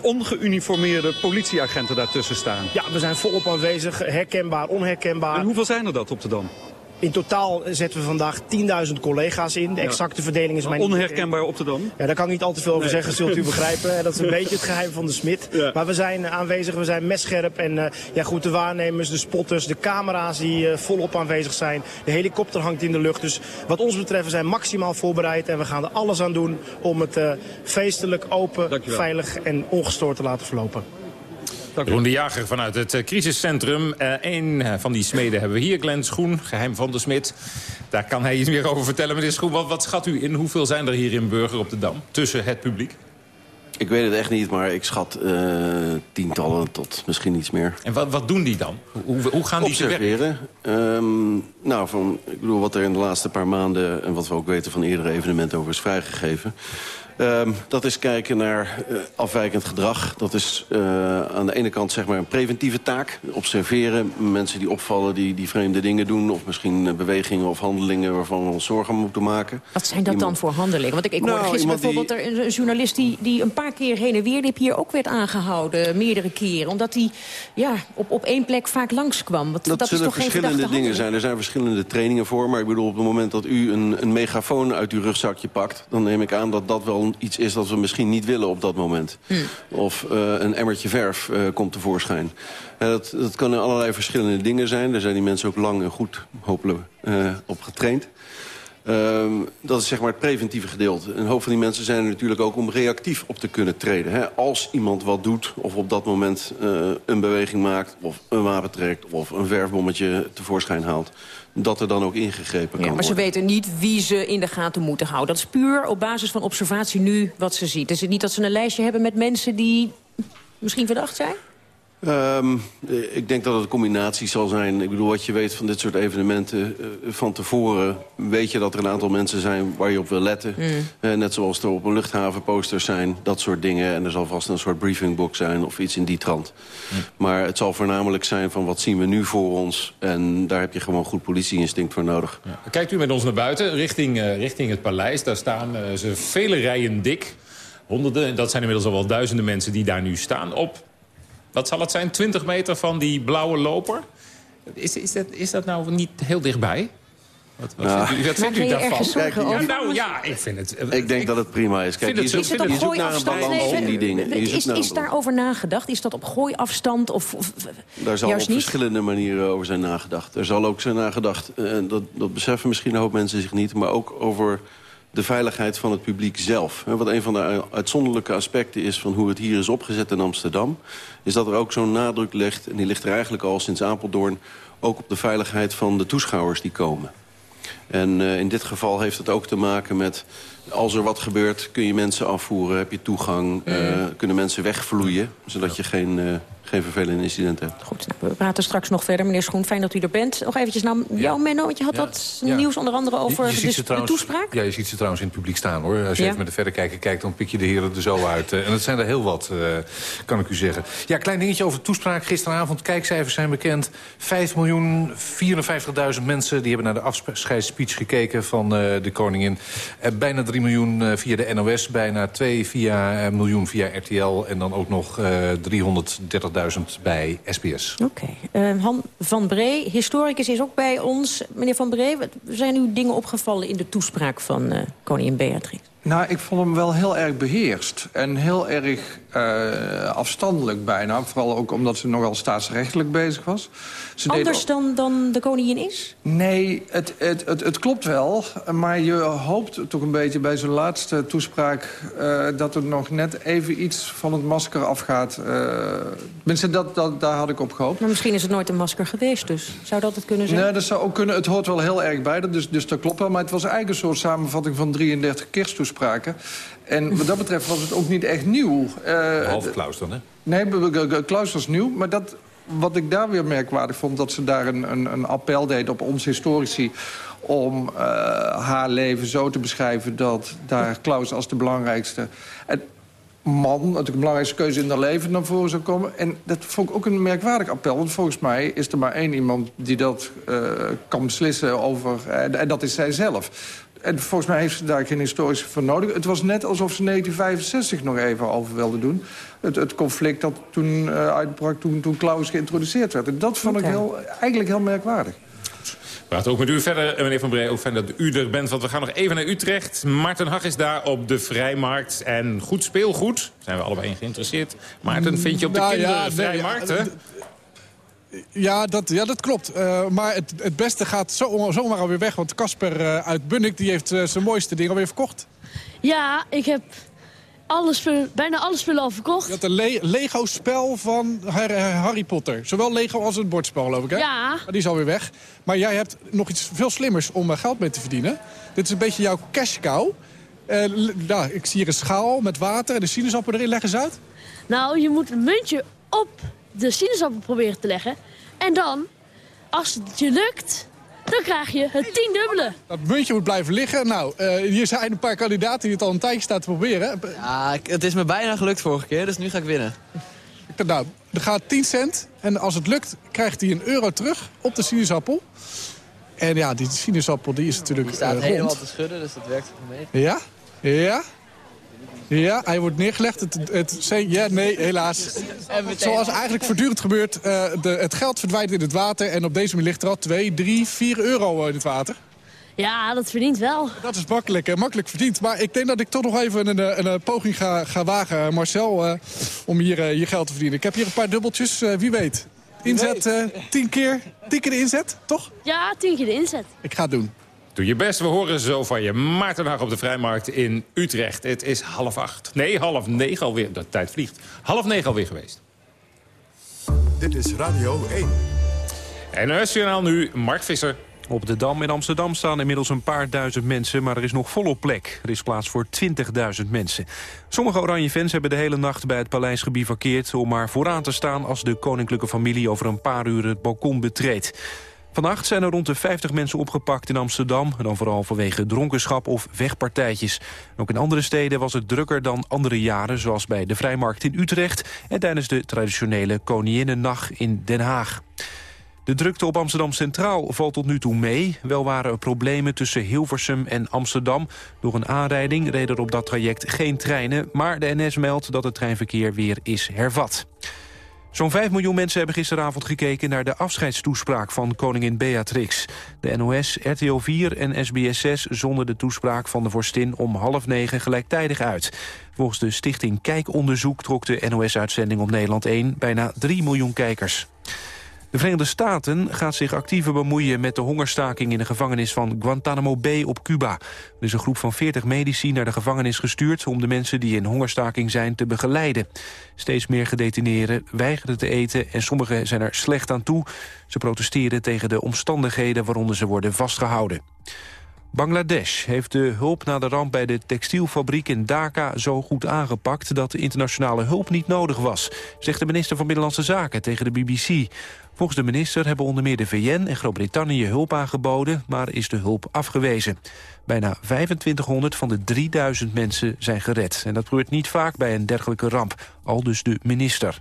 ongeuniformeerde politieagenten daartussen staan. Ja, we zijn volop aanwezig. Herkenbaar, onherkenbaar. En hoeveel zijn er dat op de Dam? In totaal zetten we vandaag 10.000 collega's in. De exacte verdeling is mijn... Onherkenbaar op de Dam? Ja, daar kan ik niet al te veel over nee. zeggen, zult u [LAUGHS] begrijpen. Dat is een beetje het geheim van de smid. Ja. Maar we zijn aanwezig, we zijn messcherp. En uh, ja, goed, de waarnemers, de spotters, de camera's die uh, volop aanwezig zijn. De helikopter hangt in de lucht. Dus wat ons betreft, we zijn maximaal voorbereid. En we gaan er alles aan doen om het uh, feestelijk, open, veilig en ongestoord te laten verlopen. Jeroen de Jager vanuit het eh, crisiscentrum. Eén uh, van die smeden hebben we hier, Glenn Schoen, geheim van de Smit. Daar kan hij iets meer over vertellen. Meneer Schoen, wat, wat schat u in? Hoeveel zijn er hier in Burger op de Dam tussen het publiek? Ik weet het echt niet, maar ik schat uh, tientallen tot misschien iets meer. En wat, wat doen die dan? Hoe, hoe gaan die Observeren. Um, nou, van, ik bedoel, wat er in de laatste paar maanden... en wat we ook weten van eerdere evenementen over is vrijgegeven... Um, dat is kijken naar uh, afwijkend gedrag. Dat is uh, aan de ene kant zeg maar een preventieve taak. Observeren mensen die opvallen, die, die vreemde dingen doen... of misschien uh, bewegingen of handelingen waarvan we ons zorgen moeten maken. Wat zijn dat iemand... dan voor handelingen? Want ik, ik nou, hoorde gisteren bijvoorbeeld die... er een journalist... Die, die een paar keer heen en weer liep hier ook werd aangehouden. Meerdere keren. Omdat hij ja, op, op één plek vaak langskwam. Want, dat, dat zullen is toch verschillende geen dingen zijn. Er zijn verschillende trainingen voor. Maar ik bedoel, op het moment dat u een, een megafoon uit uw rugzakje pakt... dan neem ik aan dat dat wel iets is dat we misschien niet willen op dat moment. Hmm. Of uh, een emmertje verf uh, komt tevoorschijn. Uh, dat, dat kan in allerlei verschillende dingen zijn. Daar zijn die mensen ook lang en goed, hopelijk, op getraind. Uh, dat is zeg maar het preventieve gedeelte. Een hoop van die mensen zijn er natuurlijk ook om reactief op te kunnen treden. Hè? Als iemand wat doet of op dat moment uh, een beweging maakt... of een wapen trekt of een verfbommetje tevoorschijn haalt... dat er dan ook ingegrepen kan ja, maar ze worden. weten niet wie ze in de gaten moeten houden. Dat is puur op basis van observatie nu wat ze ziet. Is het niet dat ze een lijstje hebben met mensen die misschien verdacht zijn? Um, ik denk dat het een combinatie zal zijn. Ik bedoel, wat je weet van dit soort evenementen... Uh, van tevoren weet je dat er een aantal mensen zijn waar je op wil letten. Mm. Uh, net zoals er op een luchthaven posters zijn, dat soort dingen. En er zal vast een soort briefingbook zijn of iets in die trant. Mm. Maar het zal voornamelijk zijn van wat zien we nu voor ons. En daar heb je gewoon goed politieinstinct voor nodig. Ja. Kijkt u met ons naar buiten, richting, uh, richting het paleis. Daar staan ze vele rijen dik. Honderden, dat zijn inmiddels al wel duizenden mensen die daar nu staan op wat zal het zijn, 20 meter van die blauwe loper? Is, is, dat, is dat nou niet heel dichtbij? Wat, wat Nou, vindt u, wat maak vindt u je daarvan? ergens zorgen ja, over? nou ja, ik vind het... eh, Ik denk dat het prima is. Kijk, vind je het- zoekt, is het op je zoekt naar een Gooiafstand? balans in die dingen. Je Is, is daarover nagedacht? Is dat op gooiafstand of, of Daar zal op juist niet? verschillende manieren over zijn nagedacht. Er zal ook zijn nagedacht, eh, dat, dat beseffen misschien een hoop mensen zich niet... maar ook over de veiligheid van het publiek zelf. Wat een van de uitzonderlijke aspecten is van hoe het hier is opgezet in Amsterdam... is dat er ook zo'n nadruk ligt, en die ligt er eigenlijk al sinds Apeldoorn... ook op de veiligheid van de toeschouwers die komen. En uh, in dit geval heeft het ook te maken met... als er wat gebeurt, kun je mensen afvoeren, heb je toegang... Uh, kunnen mensen wegvloeien, zodat je geen, uh, geen vervelende incidenten. Goed, we praten straks nog verder. Meneer Schoen, fijn dat u er bent. Nog eventjes nou, naar jouw jou. Menno, want je had dat nieuws onder andere over dus de, toespraak. Ja, je ziet ze trouwens in het publiek staan, hoor. Als je even met de verrekijker kijkt, dan pik je de heren er zo uit. Eh, en dat zijn er heel wat, eh, kan ik u zeggen. Ja, klein dingetje over de toespraak. Gisteravond, kijkcijfers zijn bekend. 5.054.000 miljoen 54.000 mensen die hebben naar de afscheidspeech gekeken van eh, de koningin. Bijna 3 miljoen via de NOS, bijna 2 via, miljoen via RTL... en dan ook nog 330.000 bij SBS. Oké. Ehm, Han van Bree, historicus, is ook bij ons. Meneer van Bree, wat zijn u dingen opgevallen in de toespraak van uh, koningin Beatrix? Nou, ik vond hem wel heel erg beheerst en heel erg eh, afstandelijk bijna. Vooral ook omdat ze nogal staatsrechtelijk bezig was. Ze Anders dan, dan de koningin is? Nee, het, het, het, het klopt wel. Maar je hoopt toch een beetje bij zijn laatste toespraak... eh, dat er nog net even iets van het masker afgaat. Uh, tenminste, dat, dat, daar had ik op gehoopt. Maar misschien is het nooit een masker geweest, dus zou dat het kunnen zijn? Nee, dat zou ook kunnen. Het hoort wel heel erg bij, dus, dus dat klopt wel. Maar het was eigenlijk een soort samenvatting van 33 kersttoespraken. En wat dat betreft was het ook niet echt nieuw. Uh, Behalve Klaus dan, hè? Nee, Klaus was nieuw, maar dat, wat ik daar weer merkwaardig vond... dat ze daar een, een, een appel deed op ons historici om uh, haar leven zo te beschrijven... dat daar Klaus als de belangrijkste en man... natuurlijk de belangrijkste keuze in haar leven naar voren zou komen. En dat vond ik ook een merkwaardig appel. Want volgens mij is er maar één iemand die dat uh, kan beslissen over... Uh, en dat is zij zelf. En volgens mij heeft ze daar geen historische voor nodig. Het was net alsof ze 1965 nog even over wilde doen. Het, het conflict dat toen uh, uitbrak toen, toen Klaus geïntroduceerd werd. En dat vond okay. ik heel, eigenlijk heel merkwaardig. We praten ook met u verder, meneer Van Bree. Ook fijn dat u er bent, want we gaan nog even naar Utrecht. Maarten Hag is daar op de Vrijmarkt. En goed speelgoed, zijn we allebei in geïnteresseerd. Maarten, vind je op de nou, kindervrijmarkt, ja, nee, hè? Ja, dat, ja, dat klopt. Uh, maar het, het beste gaat zo, zomaar alweer weg. Want Casper uh, uit Bunnik die heeft uh, zijn mooiste ding alweer verkocht. Ja, ik heb alle spullen, bijna alle spullen al verkocht. Je had een Lego-spel van Harry Potter. Zowel Lego als het bordspel, geloof ik, hè? Ja. Maar die is alweer weg. Maar jij hebt nog iets veel slimmers om eh, geld mee te verdienen. Dit is een beetje jouw cash cow. Nou, ik zie hier een schaal met water en de sinaasappel erin. Leg eens uit. Nou, je moet een muntje op de sinaasappel proberen te leggen. En dan, als het je lukt, dan krijg je het tiendubbele. Dat muntje moet blijven liggen. Nou, uh, hier zijn een paar kandidaten die het al een tijdje staan te proberen. Ja, het is me bijna gelukt vorige keer, dus nu ga ik winnen. Nou, er gaat 10 cent. En als het lukt, krijgt hij een euro terug op de sinaasappel. En ja, die sinaasappel die is natuurlijk Die staat uh, helemaal te schudden, dus dat werkt voor mij. Ja? Ja? Ja, hij wordt neergelegd. Het, het, ja, nee, helaas. Zoals eigenlijk voortdurend gebeurt, uh, de, het geld verdwijnt in het water... en op deze manier ligt er al 2, 3, 4 euro in het water. Ja, dat verdient wel. Dat is makkelijk, hè? makkelijk verdiend. Maar ik denk dat ik toch nog even een, een, een poging ga, ga wagen, Marcel... Uh, om hier uh, je geld te verdienen. Ik heb hier een paar dubbeltjes, wie weet. Inzet, tien, keer, tien keer de inzet, toch? Ja, tien keer de inzet. Ik ga het doen. Doe je best, we horen zo van je. Maarten Hag op de Vrijmarkt in Utrecht. Het is half acht. Nee, half negen alweer. De tijd vliegt. Half negen alweer geweest. Dit is Radio 1. NOS Journaal nu, Mark Visser. Op de Dam in Amsterdam staan inmiddels een paar duizend mensen... maar er is nog volop plek. Er is plaats voor 20.000 mensen. Sommige oranje fans hebben de hele nacht bij het paleis gebivakkeerd... om maar vooraan te staan als de koninklijke familie... over een paar uur het balkon betreedt. Vannacht zijn er rond de 50 mensen opgepakt in Amsterdam... dan vooral vanwege dronkenschap of wegpartijtjes. Ook in andere steden was het drukker dan andere jaren... zoals bij de Vrijmarkt in Utrecht... en tijdens de traditionele Koninginnennacht in Den Haag. De drukte op Amsterdam Centraal valt tot nu toe mee. Wel waren er problemen tussen Hilversum en Amsterdam. Door een aanrijding reden er op dat traject geen treinen... maar de NS meldt dat het treinverkeer weer is hervat. Zo'n 5 miljoen mensen hebben gisteravond gekeken naar de afscheidstoespraak van koningin Beatrix. De NOS, RTO 4 en SBS 6 zonden de toespraak van de vorstin om half negen gelijktijdig uit. Volgens de stichting Kijkonderzoek trok de NOS-uitzending op Nederland 1 bijna 3 miljoen kijkers. De Verenigde Staten gaat zich actiever bemoeien met de hongerstaking in de gevangenis van Guantanamo Bay op Cuba. Er is een groep van 40 medici naar de gevangenis gestuurd om de mensen die in hongerstaking zijn te begeleiden. Steeds meer gedetineerden weigeren te eten en sommigen zijn er slecht aan toe. Ze protesteren tegen de omstandigheden waaronder ze worden vastgehouden. Bangladesh heeft de hulp na de ramp bij de textielfabriek in Dhaka zo goed aangepakt dat internationale hulp niet nodig was, zegt de minister van Binnenlandse Zaken tegen de BBC. Volgens de minister hebben onder meer de VN en Groot-Brittannië hulp aangeboden, maar is de hulp afgewezen. Bijna 2500 van de 3000 mensen zijn gered. En dat gebeurt niet vaak bij een dergelijke ramp, al dus de minister.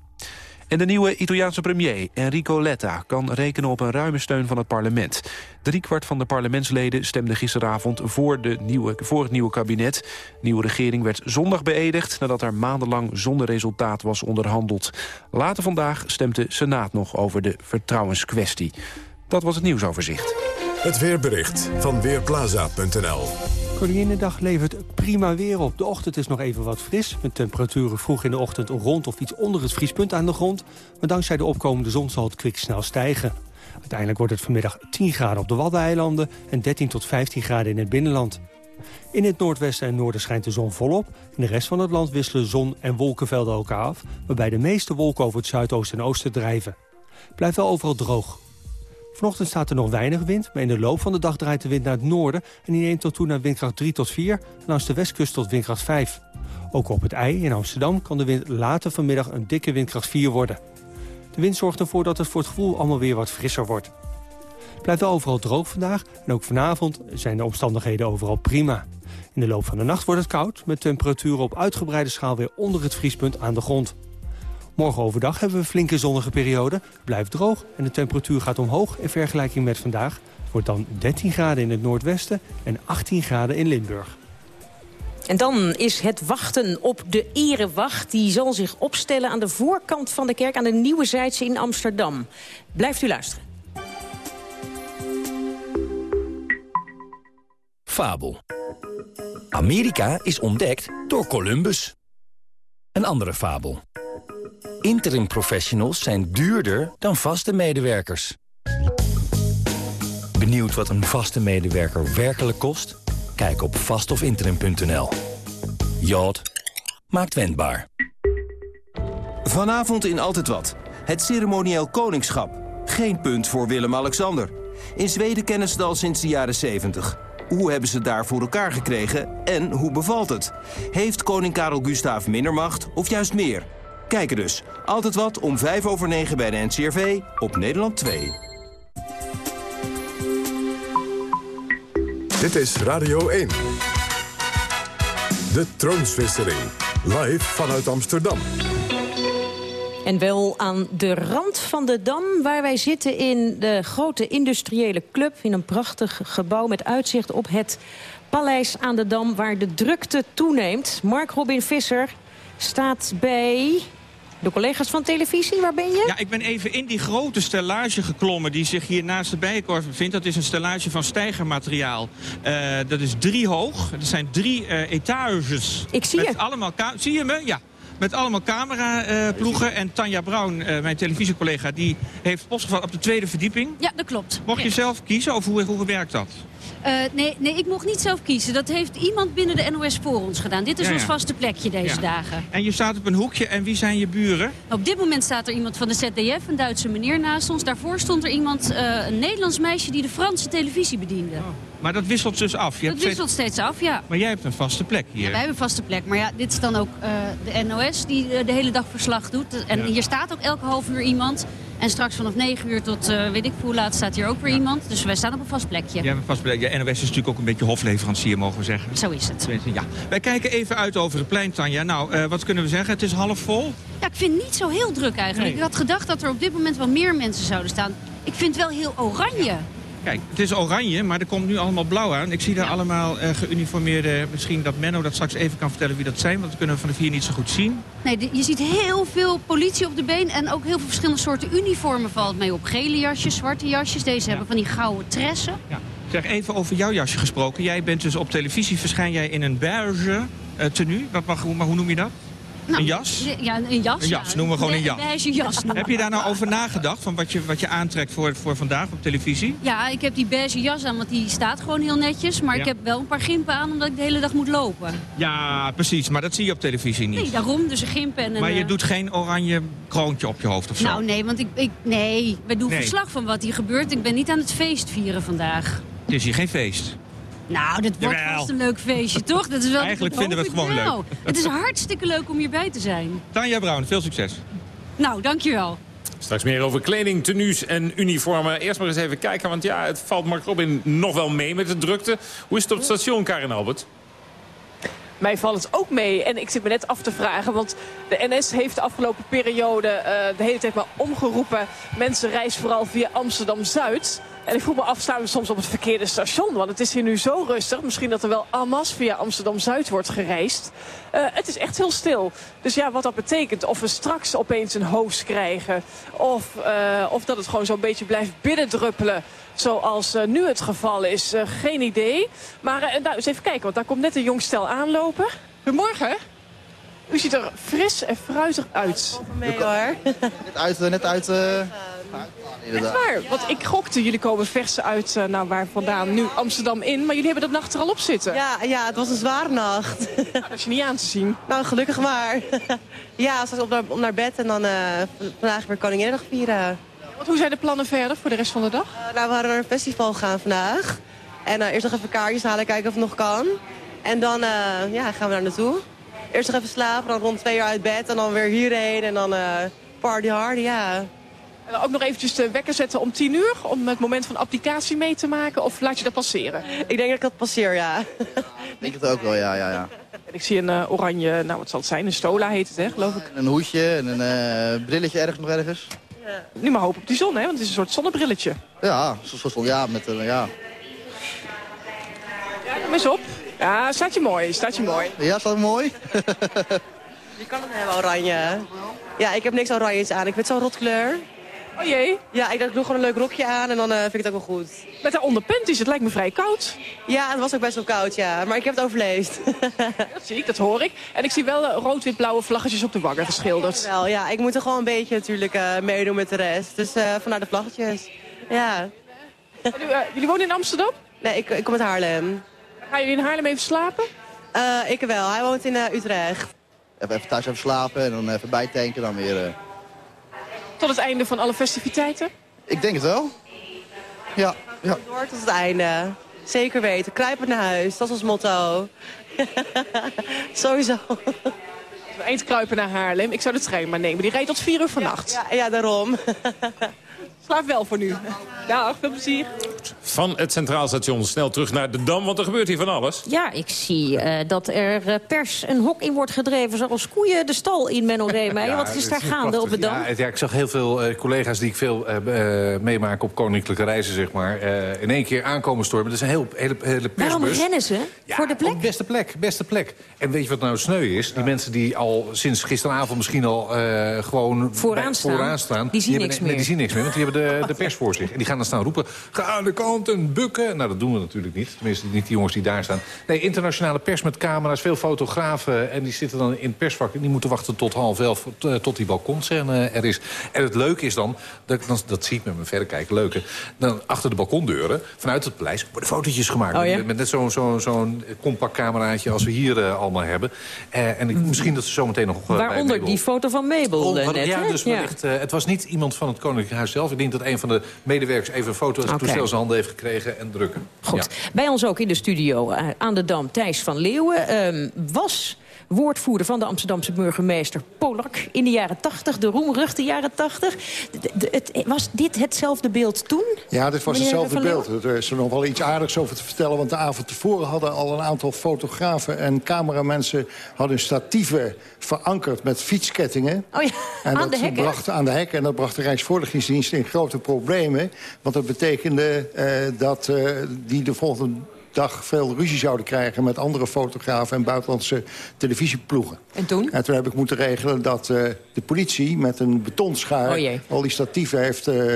En de nieuwe Italiaanse premier, Enrico Letta, kan rekenen op een ruime steun van het parlement. Driekwart van de parlementsleden stemde gisteravond voor, de nieuwe, voor het nieuwe kabinet. De nieuwe regering werd zondag beëdigd nadat er maandenlang zonder resultaat was onderhandeld. Later vandaag stemt de Senaat nog over de vertrouwenskwestie. Dat was het nieuwsoverzicht. Het weerbericht van Weerplaza.nl Koninginnedag levert prima weer op. De ochtend is nog even wat fris, met temperaturen vroeg in de ochtend rond of iets onder het vriespunt aan de grond. Maar dankzij de opkomende zon zal het kwik snel stijgen. Uiteindelijk wordt het vanmiddag 10 graden op de Waddeneilanden en 13 tot 15 graden in het binnenland. In het noordwesten en noorden schijnt de zon volop. In de rest van het land wisselen zon en wolkenvelden elkaar af... waarbij de meeste wolken over het zuidoosten en oosten drijven. Blijft wel overal droog. Vanochtend staat er nog weinig wind, maar in de loop van de dag draait de wind naar het noorden... en die neemt tot toe naar windkracht 3 tot 4 en langs de westkust tot windkracht 5. Ook op het IJ in Amsterdam kan de wind later vanmiddag een dikke windkracht 4 worden. De wind zorgt ervoor dat het voor het gevoel allemaal weer wat frisser wordt. Het blijft wel overal droog vandaag en ook vanavond zijn de omstandigheden overal prima. In de loop van de nacht wordt het koud, met temperaturen op uitgebreide schaal weer onder het vriespunt aan de grond. Morgen overdag hebben we een flinke zonnige periode. Het blijft droog en de temperatuur gaat omhoog in vergelijking met vandaag. Het wordt dan 13 graden in het noordwesten en 18 graden in Limburg. En dan is het wachten op de erewacht. Die zal zich opstellen aan de voorkant van de kerk... aan de Nieuwe Zijdse in Amsterdam. Blijft u luisteren. Fabel. Amerika is ontdekt door Columbus. Een andere fabel. Interim professionals zijn duurder dan vaste medewerkers. Benieuwd wat een vaste medewerker werkelijk kost? Kijk op vastofinterim.nl. Jod maakt wendbaar. Vanavond in Altijd Wat. Het ceremonieel koningschap. Geen punt voor Willem-Alexander. In Zweden kennen ze het al sinds de jaren 70. Hoe hebben ze het daar voor elkaar gekregen en hoe bevalt het? Heeft koning Karel Gustaaf minder macht of juist meer? Kijken dus. Altijd wat om 5 over 9 bij de NCRV op Nederland 2. Dit is Radio 1. De troonswisseling. Live vanuit Amsterdam. En wel aan de rand van de Dam, waar wij zitten in de grote industriële club... in een prachtig gebouw met uitzicht op het paleis aan de Dam... waar de drukte toeneemt. Mark Robin Visser staat bij de collega's van televisie. Waar ben je? Ja, ik ben even in die grote stellage geklommen die zich hier naast de Bijenkorf bevindt. Dat is een stellage van stijgermateriaal. Uh, dat is drie hoog. Dat zijn drie uh, etages. Ik zie met je. Allemaal zie je me? Ja. Met allemaal cameraploegen. Uh, en Tanja Brown, uh, mijn televisiecollega, die heeft postgevat op de tweede verdieping. Ja, dat klopt. Mocht je zelf kiezen of hoe, hoe werkt dat? Uh, nee, nee, ik mocht niet zelf kiezen. Dat heeft iemand binnen de NOS voor ons gedaan. Dit is Ja, ons vaste plekje deze Ja. dagen. En je staat op een hoekje en wie zijn je buren? Op dit moment staat er iemand van de ZDF, een Duitse meneer naast ons. Daarvoor stond er iemand, uh, een Nederlands meisje die de Franse televisie bediende. Maar dat wisselt dus af. Je dat hebt wisselt steeds af, ja. Maar jij hebt een vaste plek hier. Ja, wij hebben een vaste plek. Maar ja, dit is dan ook uh, de NOS die uh, de hele dag verslag doet. En Ja. hier staat ook elke half uur iemand. En straks vanaf 9 uur tot uh, weet ik hoe laat staat hier ook weer iemand. Dus wij staan op een vast plekje. Hebt een vast plek. Ja, NOS is natuurlijk ook een beetje hofleverancier, mogen we zeggen. Zo is het. Ja. Wij kijken even uit over het plein, Tanja. Nou, uh, wat kunnen we zeggen? Het is half vol. Ja, ik vind het niet zo heel druk eigenlijk. Nee. Ik had gedacht dat er op dit moment wel meer mensen zouden staan. Ik vind het wel heel oranje. Kijk, het is oranje, maar er komt nu allemaal blauw aan. Ik zie daar allemaal uh, geuniformeerde... Misschien dat Menno dat straks even kan vertellen wie dat zijn... want dat kunnen we van de vier niet zo goed zien. Nee, je ziet heel veel politie op de been... en ook heel veel verschillende soorten uniformen valt mee op. Gele jasjes, zwarte jasjes. Deze hebben van die gouden tressen. Zeg, even over jouw jasje gesproken. Jij bent dus op televisie, verschijn jij in een beige uh, tenue. Wat mag, maar hoe noem je dat? Nou, een jas? Ja, een jas. Een jas, ja. noemen we gewoon een jas. beige jas. noemen Heb je daar nou over nagedacht, van wat je, wat je aantrekt voor, voor vandaag op televisie? Ja, ik heb die beige jas aan, want die staat gewoon heel netjes. Maar Ja. ik heb wel een paar gimpen aan, omdat ik de hele dag moet lopen. Ja, precies, maar dat zie je op televisie niet. Nee, daarom dus een gimpen en een... maar je eh, doet geen oranje kroontje op je hoofd of zo? Nou, nee, want ik... ik nee, we doen Nee. verslag van wat hier gebeurt. Ik ben niet aan het feest vieren vandaag. Het is hier geen feest. Nou, dit wordt Jawel. vast een leuk feestje, toch? Dat is wel, Eigenlijk dat vinden we het gewoon wel. leuk. Het is hartstikke leuk om hierbij te zijn. Tanja Brown, veel succes. Nou, dankjewel. Straks meer over kleding, tenues en uniformen. Eerst maar eens even kijken, want ja, het valt Mark Robin nog wel mee met de drukte. Hoe is het op het station, Karin Albert? Mij valt het ook mee. En ik zit me net af te vragen, want de NS heeft de afgelopen periode eh, de hele tijd maar omgeroepen. Mensen reis vooral via Amsterdam-Zuid. En ik vroeg me af, staan we soms op het verkeerde station? Want het is hier nu zo rustig. Misschien dat er wel masse via Amsterdam-Zuid wordt gereisd. Eh, het is echt heel stil. Dus ja, wat dat betekent. Of we straks opeens een host krijgen. Of, eh, of dat het gewoon zo'n beetje blijft binnendruppelen. Zoals eh, nu het geval is. Geen idee. Maar nou, eens even kijken, want daar komt net een jong stel aanlopen. Goedemorgen. U ziet er fris en fruitig uit. mee hoor. Net uit, net uit. Eh, Echt waar, want ik gokte, jullie komen vers uit, eh, nou waar vandaan, nu Amsterdam in. Maar jullie hebben de nacht er al op zitten. Ja, ja, het was een zware nacht. dat is je niet aan te zien. Nou, gelukkig maar. [LAUGHS] ja, straks op naar, op naar bed en dan eh, vandaag weer Koninginnedag vieren. Want hoe zijn de plannen verder voor de rest van de dag? Eh, nou, we hadden naar een festival gegaan vandaag. En eerst nog even kaartjes halen, kijken of het nog kan. En dan ja, gaan we daar naartoe. Eerst nog even slapen, dan rond twee uur uit bed en dan weer hierheen. En dan party hard, ja. En dan ook nog eventjes de wekker zetten om 10 uur, om het moment van applicatie mee te maken? Of laat je dat passeren? Ik denk dat ik dat passeer, ja. Ik denk het ook wel, ja, ja, ja. En ik zie een eh, oranje, nou wat zal het zijn, een stola heet het hè, geloof ik. Een hoedje en een eh, brilletje ergens nog ergens. Nu maar hoop op die zon hè, want het is een soort zonnebrilletje. Ja, zo, zo, zo- ja, met een, ja. Ja, kom eens op. Ja, staat je mooi, staat je mooi. Ja, staat mooi. [LAUGHS] Je kan het hebben, oranje. Ja, ik heb niks oranjes aan. Ik vind het zo'n rotkleur. Oh jee? Ja, ik dacht, ik doe gewoon een leuk rokje aan en dan eh, vind ik het ook wel goed. Met daaronder panties, het lijkt me vrij koud. Ja, het was ook best wel koud, ja. Maar ik heb het overleefd. [LAUGHS] Dat zie ik, dat hoor ik. En ik zie wel eh, rood-wit-blauwe vlaggetjes op de wangen geschilderd. Wel, ja, ik moet er gewoon een beetje natuurlijk eh, meedoen met de rest. Dus eh vandaar de vlaggetjes. Ja. En u, jullie wonen in Amsterdam? Nee, ik, ik kom uit Haarlem. Gaan jullie in Haarlem even slapen? Eh, ik wel. Hij woont in eh, Utrecht. even, even thuis even slapen en dan even bijtanken. Dan weer, Tot het einde van alle festiviteiten? Ik denk het wel. Ja, ja. Door tot het einde. Zeker weten. Kruipen naar huis. Dat is ons motto. [LAUGHS] Sowieso. Eens kruipen naar Haarlem. Ik zou de trein maar nemen. Die rijdt tot 4 uur vannacht. Ja, ja, daarom. [LAUGHS] Slaap wel voor nu. Dag, veel plezier. Van het Centraal Station snel terug naar de Dam, want er gebeurt hier van alles. Ja, ik zie eh, dat er eh, pers een hok in wordt gedreven... zoals koeien de stal in, Menno Reemeijer. [LAUGHS] Wat is daar gaande op de Dam? Ja, ja, ik zag heel veel eh, collega's die ik veel meemaak op koninklijke reizen, zeg maar... eh, in één keer aankomen stormen. Dat is een heel, hele, hele persbus. Waarom rennen ze? voor de plek? Beste plek, beste plek. En weet je wat nou sneu is? Die mensen die al sinds gisteravond misschien al eh, gewoon... Vooraan bij- staan. vooraan staan. Die zien hebben- niks nee, meer. die zien niks meer, want die hebben de, de pers voor zich. En die gaan dan staan roepen, ga aan de kant en bukken. Nou, dat doen we natuurlijk niet. Tenminste, niet die jongens die daar staan. Nee, internationale pers met camera's, veel fotografen. En die zitten dan in het persvak. En die moeten wachten tot half elf, tot, tot die balkonscène er is. En het leuke is dan, dat, dat zie ik met mijn verrekijker, leuke. Dan achter de balkondeuren, vanuit het paleis, worden fotootjes gemaakt. Oh ja? met, met net zo'n zo, zo'n compact cameraatje als we hier eh, allemaal hebben. Eh, en ik, misschien dat ze zometeen nog... eh, bij Waaronder die foto van Mabel Oh, eh, net, ja, hè? dus eh, het was niet iemand van het Koninklijk Huis zelf. Dat een van de medewerkers even een foto uit het Oké. toestel zijn handen heeft gekregen en drukken. Goed. Bij ons ook in de studio eh, aan de Dam Thijs van Leeuwen. ehm, was woordvoerder van de Amsterdamse burgemeester Polak in de jaren 80, de roemruchte jaren 80. D- d- het, was dit hetzelfde beeld toen? Ja, dit was hetzelfde beeld. Er is er nog wel iets aardigs over te vertellen. Want de avond tevoren hadden al een aantal fotografen en cameramensen... hadden statieven verankerd met fietskettingen. Oh ja, En aan dat de hekken? bracht aan de hekken. En dat bracht de Rijksvoorlichtingsdienst in grote problemen. Want dat betekende eh, dat eh, die de volgende dag veel ruzie zouden krijgen... met andere fotografen en buitenlandse televisieploegen. En toen? En toen heb ik moeten regelen dat eh, de politie met een betonschaar... Oh al die statieven heeft eh,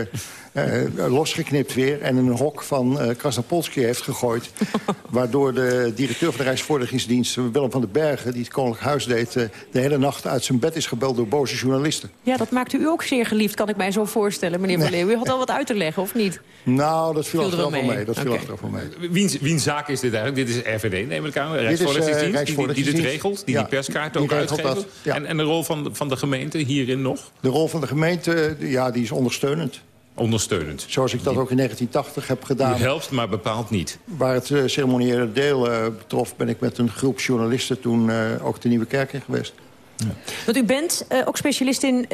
losgeknipt weer... en in een hok van eh Krasnapolski heeft gegooid. [LAUGHS] waardoor de directeur van de Rijksvoorlichtingsdienst... Willem van den Bergen, die het Koninklijk Huis deed... eh, de hele nacht uit zijn bed is gebeld door boze journalisten. Ja, dat maakte u ook zeer geliefd, kan ik mij zo voorstellen, meneer Van Leeuwen. U had al wat uit te leggen, of niet? Nou, dat viel, Viel er wel achteraf wel mee. mee. Dat viel achteraf wel mee. Wiens, wiens zaak is dit eigenlijk? Dit is RVD, neem ik aan. Eh, Rijksvoorlichtingsdienst, die, die, die dit regelt, die Ja, die perskaart ook uitgeeft. dat, ja. En, en de rol van, de- van de gemeente hierin nog? De rol van de gemeente, ja, die is ondersteunend. Ondersteunend. Zoals ik dat ook in 1980 heb U gedaan. helpt, maar bepaalt niet. Waar het eh, ceremoniële deel eh, betrof... ben ik met een groep journalisten toen eh, ook de Nieuwe Kerk in geweest. Want u bent eh, ook specialist in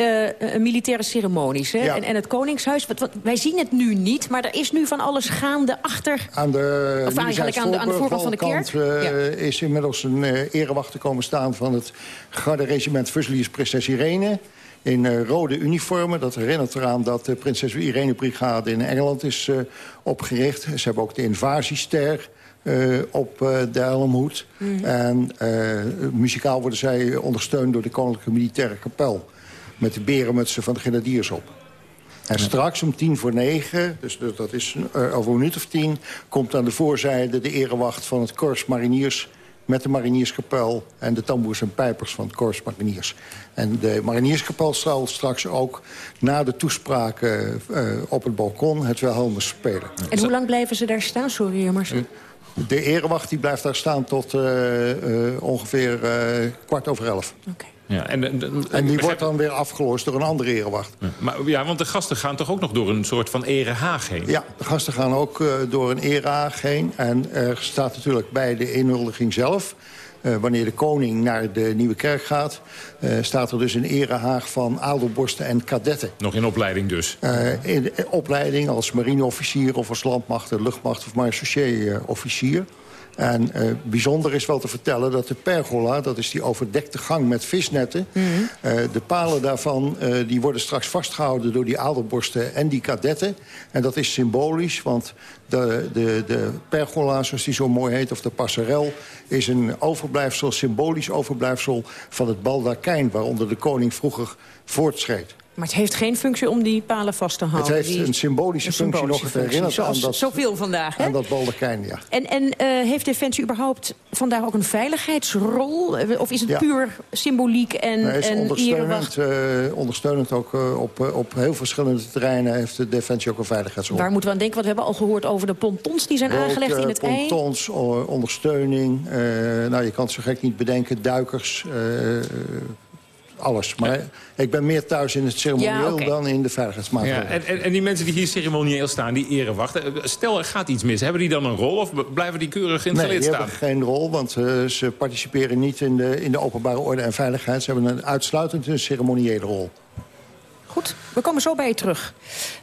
militaire ceremonies hè? Ja. En, en het Koningshuis. Wat, wat, wij zien het nu niet, maar er is nu van alles gaande achter... Aan de, Of eigenlijk aan de- aan de voorkant van de kerk? Eh, is inmiddels een eh erewacht te komen staan... van het garde-regiment Fusiliers Prinses Irene... in eh, rode uniformen. Dat herinnert eraan dat de Prinses Irene-brigade in Engeland is eh, opgericht. Ze hebben ook de invasiester... eh, op eh, de helmhoed. En eh, muzikaal worden zij ondersteund door de Koninklijke Militaire Kapel. Met de berenmutsen van de grenadiers op. En straks om tien voor negen, dus dat is eh, over een minuut of tien... komt aan de voorzijde de erewacht van het Korps Mariniers... met de Marinierskapel en de tamboers en pijpers van het Korps Mariniers. En de Marinierskapel zal straks ook na de toespraken eh, op het balkon... het Wilhelmus spelen. En hoe lang blijven ze daar staan? Sorry, Marcel. De erewacht die blijft daar staan tot eh, eh, ongeveer eh, kwart over elf. Ja, en, en, En die wordt dan weer afgelost door een andere erewacht. Maar, ja, want de gasten gaan toch ook nog door een soort van erehaag heen? Ja, de gasten gaan ook eh, door een erehaag heen. En er staat natuurlijk bij de inhuldiging zelf... eh, wanneer de koning naar de Nieuwe Kerk gaat... eh, staat er dus een erehaag van adelborsten en kadetten. Nog in opleiding dus? Eh, in opleiding als marineofficier of als landmacht, luchtmacht of marechaussee-officier. En eh, bijzonder is wel te vertellen dat de pergola, dat is die overdekte gang met visnetten... eh, de palen daarvan eh, die worden straks vastgehouden door die adelborsten en die kadetten. En dat is symbolisch, want de, de, de pergola, zoals die zo mooi heet, of de passerel... is een overblijfsel, symbolisch overblijfsel van het baldakijn... waaronder de koning vroeger voortschreed. Maar het heeft geen functie om die palen vast te houden. Het heeft Die- een symbolische functie nog. Het herinnert Zoals aan dat, zoveel vandaag, hè? aan dat baldakijn, ja. En, en eh, heeft Defensie überhaupt vandaag ook een veiligheidsrol? Eh, Of is het Ja. puur symboliek en, Nee, is en ondersteunend, eh, ondersteunend ook op, op heel verschillende terreinen heeft de Defensie ook een veiligheidsrol. Waar moeten we aan denken? Want we hebben al gehoord over de pontons die zijn aangelegd in het pontons, o- ondersteuning. nou, je kan het zo gek niet bedenken. Duikers, alles. Maar ik ben meer thuis in het ceremonieel Ja, dan in de Ja, veiligheidsmaatregelen. en, en, en die mensen die hier ceremonieel staan, die erewachten... eh, stel, er gaat iets mis. Hebben die dan een rol of blijven die keurig Nee, geïnstalleerd die staan? hebben geen rol, want eh, ze participeren niet in de, in de openbare orde en veiligheid. Ze hebben een uitsluitend een ceremoniële rol. Goed, we komen zo bij je terug,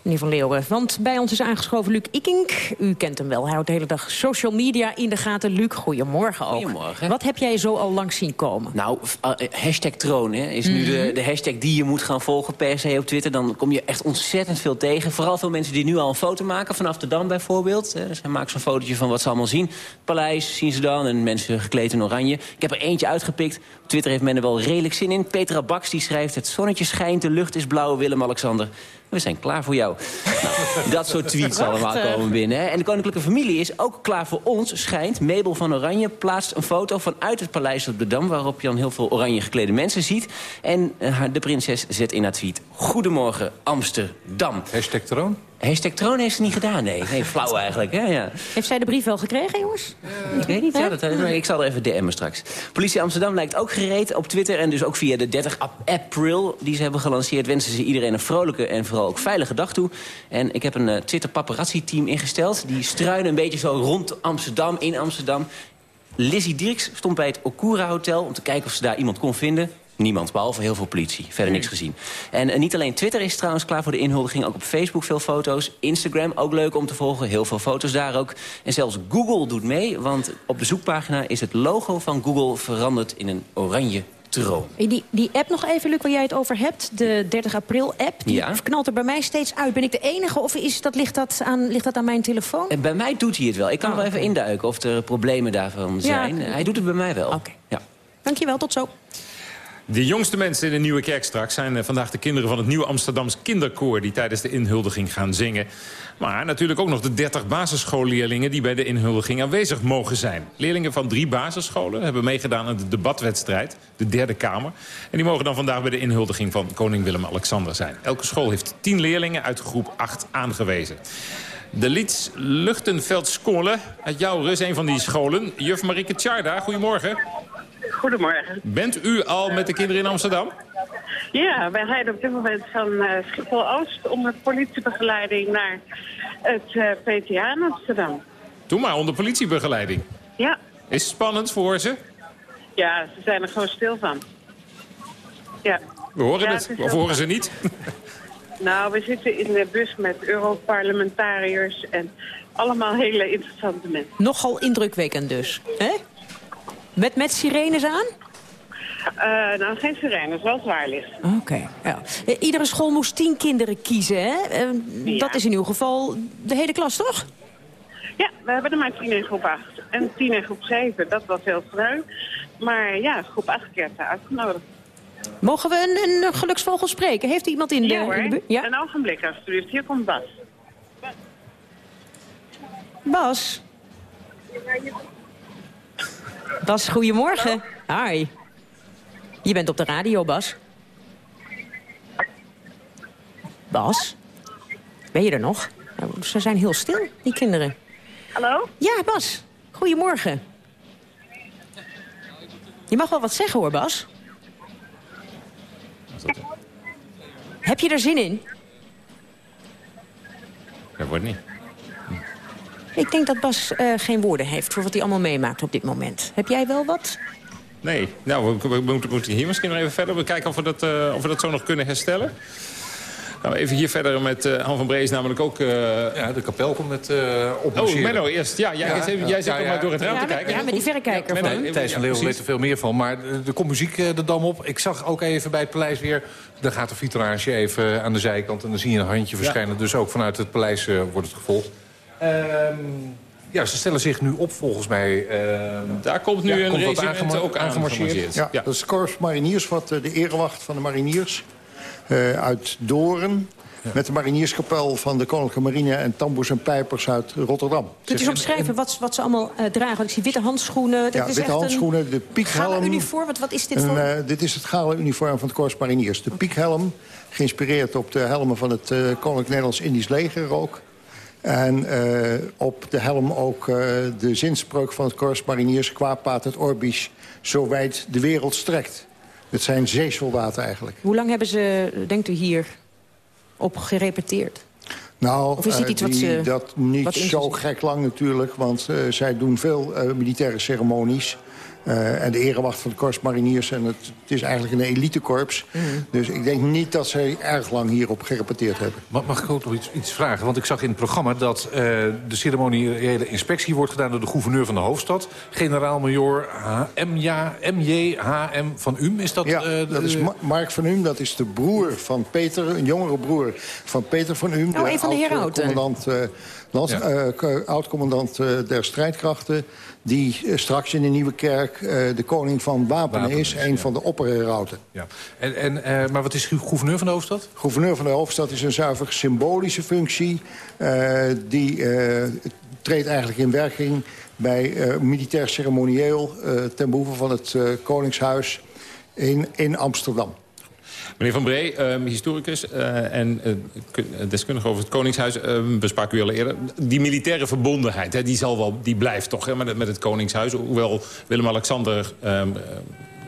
meneer Van Leeuwen. Want bij ons is aangeschoven Luc Ikink. U kent hem wel, hij houdt de hele dag social media in de gaten. Luc, goedemorgen ook. Goedemorgen. Wat heb jij zo al lang zien komen? Nou, f- uh, hashtag troon hè, is nu de, Mhm. de hashtag die je moet gaan volgen per se op Twitter. Dan kom je echt ontzettend veel tegen. Vooral veel mensen die nu al een foto maken, vanaf de Dam bijvoorbeeld. Eh, Dus maakt zo'n fotootje van wat ze allemaal zien. Paleis zien ze dan en mensen gekleed in oranje. Ik heb er eentje uitgepikt. Op Twitter heeft men er wel redelijk zin in. Petra Baks die schrijft... Het zonnetje schijnt, de lucht is blauw, Willem-Alexander. Alexander. We zijn klaar voor jou. Nou, dat soort tweets allemaal Prachtig. komen binnen. Hè. En de koninklijke familie is ook klaar voor ons, schijnt. Mabel van Oranje plaatst een foto vanuit het paleis op de Dam... waarop je dan heel veel oranje geklede mensen ziet. En eh, haar- de prinses zet in haar tweet... Goedemorgen, Amsterdam. Hashtag troon? Hashtag troon heeft ze niet gedaan, nee. Nee, flauw eigenlijk, hè, ja. Heeft zij de brief wel gekregen, jongens? Ik weet niet, ja, dat, eh, ik zal er even DM'en straks. Politie Amsterdam lijkt ook gereed op Twitter... en dus ook via de 30 ap- april die ze hebben gelanceerd... wensen ze iedereen een vrolijke en vooral ook veilige dag toe. En ik heb een eh, Twitter paparazzi-team ingesteld. Die struinen een beetje zo rond Amsterdam, in Amsterdam. Lizzie Dirks stond bij het Okura Hotel... om te kijken of ze daar iemand kon vinden. Niemand, behalve heel veel politie. Verder niks gezien. En eh, niet alleen Twitter is trouwens klaar voor de inhuldiging. Ook op Facebook veel foto's. Instagram ook leuk om te volgen. Heel veel foto's daar ook. En zelfs Google doet mee. Want op de zoekpagina is het logo van Google veranderd in een oranje Die, die app nog even, Luc, waar jij het over hebt. De 30 april app. Die Ja. knalt er bij mij steeds uit. Ben ik de enige of is dat, ligt, dat aan, ligt dat aan mijn telefoon? En bij mij doet hij het wel. Ik kan Oh, wel even induiken of er problemen daarvan zijn. oké. Hij doet het bij mij wel. Ja. Dankjewel, tot zo. De jongste mensen in de Nieuwe Kerk straks zijn eh, vandaag de kinderen van het Nieuw Amsterdams Kinderkoor... die tijdens de inhuldiging gaan zingen. Maar natuurlijk ook nog de 30 basisschoolleerlingen die bij de inhuldiging aanwezig mogen zijn. Leerlingen van drie basisscholen hebben meegedaan aan de debatwedstrijd, de derde kamer. En die mogen dan vandaag bij de inhuldiging van koning Willem-Alexander zijn. Elke school heeft 10 leerlingen uit groep 8 aangewezen. De Lieds Luchtenveldskole uit Jouren is een van die scholen. Juf Marieke Tjarda, goedemorgen. Goedemorgen. Bent u al met de kinderen in Amsterdam? Ja, wij rijden op dit moment van eh, Schiphol-Oost onder politiebegeleiding naar het eh, PTA in Amsterdam. Doe maar, onder politiebegeleiding. Ja, Is het spannend voor ze? ja, ze zijn er gewoon stil van. Ja. We horen Ja, het, of horen ze niet? [LAUGHS] Nou, we zitten in de bus met Europarlementariërs en allemaal hele interessante mensen. Nogal indrukwekkend dus. Hè? Met, met sirenes aan? Eh, nou, geen sirenes, wel zwaarlicht. Oké. ja. Eh, Iedere school moest tien kinderen kiezen, hè? Eh, Dat is in uw geval de hele klas, toch? Ja, we hebben er maar tien in groep 8 en tien in groep 7. Dat was heel sneu. Maar ja, groep 8 keer uitgenodigd. Mogen we een, een geluksvogel spreken? Heeft iemand in de, ja in de? Ja? een ogenblik alsjeblieft. Hier komt Bas. Bas? Bas, goedemorgen. Hi. Je bent op de radio, Bas. Bas? Ben je er nog? Nou, Ze zijn heel stil, die kinderen. Hallo? Ja, Bas. Goedemorgen. Je mag wel wat zeggen hoor, Bas. Heb je er zin in? Dat wordt niet. Ik denk dat Bas eh, geen woorden heeft voor wat hij allemaal meemaakt op dit moment. Heb jij wel wat? Nee. Nou, we, we moeten, moeten hier misschien nog even verder. We kijken of we dat, eh, of we dat zo nog kunnen herstellen. Nou, even hier verder met eh Han van Brees namelijk ook... ja, de kapel komt met uh, Oh, Menno eerst. Ja, jij, Ja, jij ja, zit ja, ook ja. maar door het raam Ja, te kijken. ja, met die verrekijker van. even- Thijs van Leeuwen weet er veel meer van. Maar er komt muziek de dam op. Ik zag ook even bij het paleis weer... Dan gaat de vitrage even aan de zijkant en dan zie je een handje verschijnen. Dus ook vanuit het paleis wordt het gevolgd. Ehm, ja, ze stellen zich nu op volgens mij. ehm, Daar komt nu een komt regiment ook aangemarcheerd. aangemarcheerd. Ja, dat is het Korps Mariniers, wat eh, de erewacht van de mariniers. eh, uit Doorn... met de marinierskapel van de Koninklijke Marine... en tamboers en pijpers uit Rotterdam. Kunt u eens omschrijven wat, wat ze allemaal eh, dragen? Want Ik zie witte handschoenen. Dit Ja, is witte echt handschoenen, de piekhelm. Een uniform, wat, wat is dit Een, voor? eh, dit is het gala uniform van het Korps Mariniers. De piekhelm, geïnspireerd op de helmen van het eh, Koninklijk Nederlands-Indisch leger ook. En eh, op de helm ook eh, de zinspreuk van het Korps Mariniers... qua paat het orbis, zo wijd de wereld strekt. Het zijn zeesoldaten eigenlijk. Hoe lang hebben ze, denkt u, hier op gerepeteerd? Nou, Of is eh, iets wat ze- dat niet wat zo gek lang natuurlijk, want zij doen veel militaire ceremonies. Eh, en de erewacht van de Korps Mariniers. En het, het is eigenlijk een elitekorps. Mhm. Dus ik denk niet dat zij erg lang hierop gerepeteerd hebben. Mag, mag ik ook nog iets, iets vragen? Want ik zag in het programma dat eh, de ceremoniële inspectie wordt gedaan... door de gouverneur van de hoofdstad. Generaal-major MJ, MJHM van UM. Is dat... Ja, eh, dat is Ma- Mark van Um, dat is de broer van Peter, een jongere broer van Peter van Um. Oh, een van de eh, land- Ja. eh, oud-commandant eh, der strijdkrachten... die eh, straks in de Nieuwe Kerk de koning van Wapenen, Wapenen is. Een ja. van de opperherauten. Ja. En, en, maar wat is gouverneur van de hoofdstad? Gouverneur van de hoofdstad is een zuiver symbolische functie. die treedt eigenlijk in werking bij militair ceremonieel... ten behoeve van het Koningshuis in, in Amsterdam. Meneer Van Bree, ehm, historicus eh, en eh, deskundige over het Koningshuis. ehm, we spraken u al eerder. Die militaire verbondenheid, hè, die, zal wel, die blijft toch hè, met, het- Koningshuis. Hoewel Willem-Alexander ehm, eh,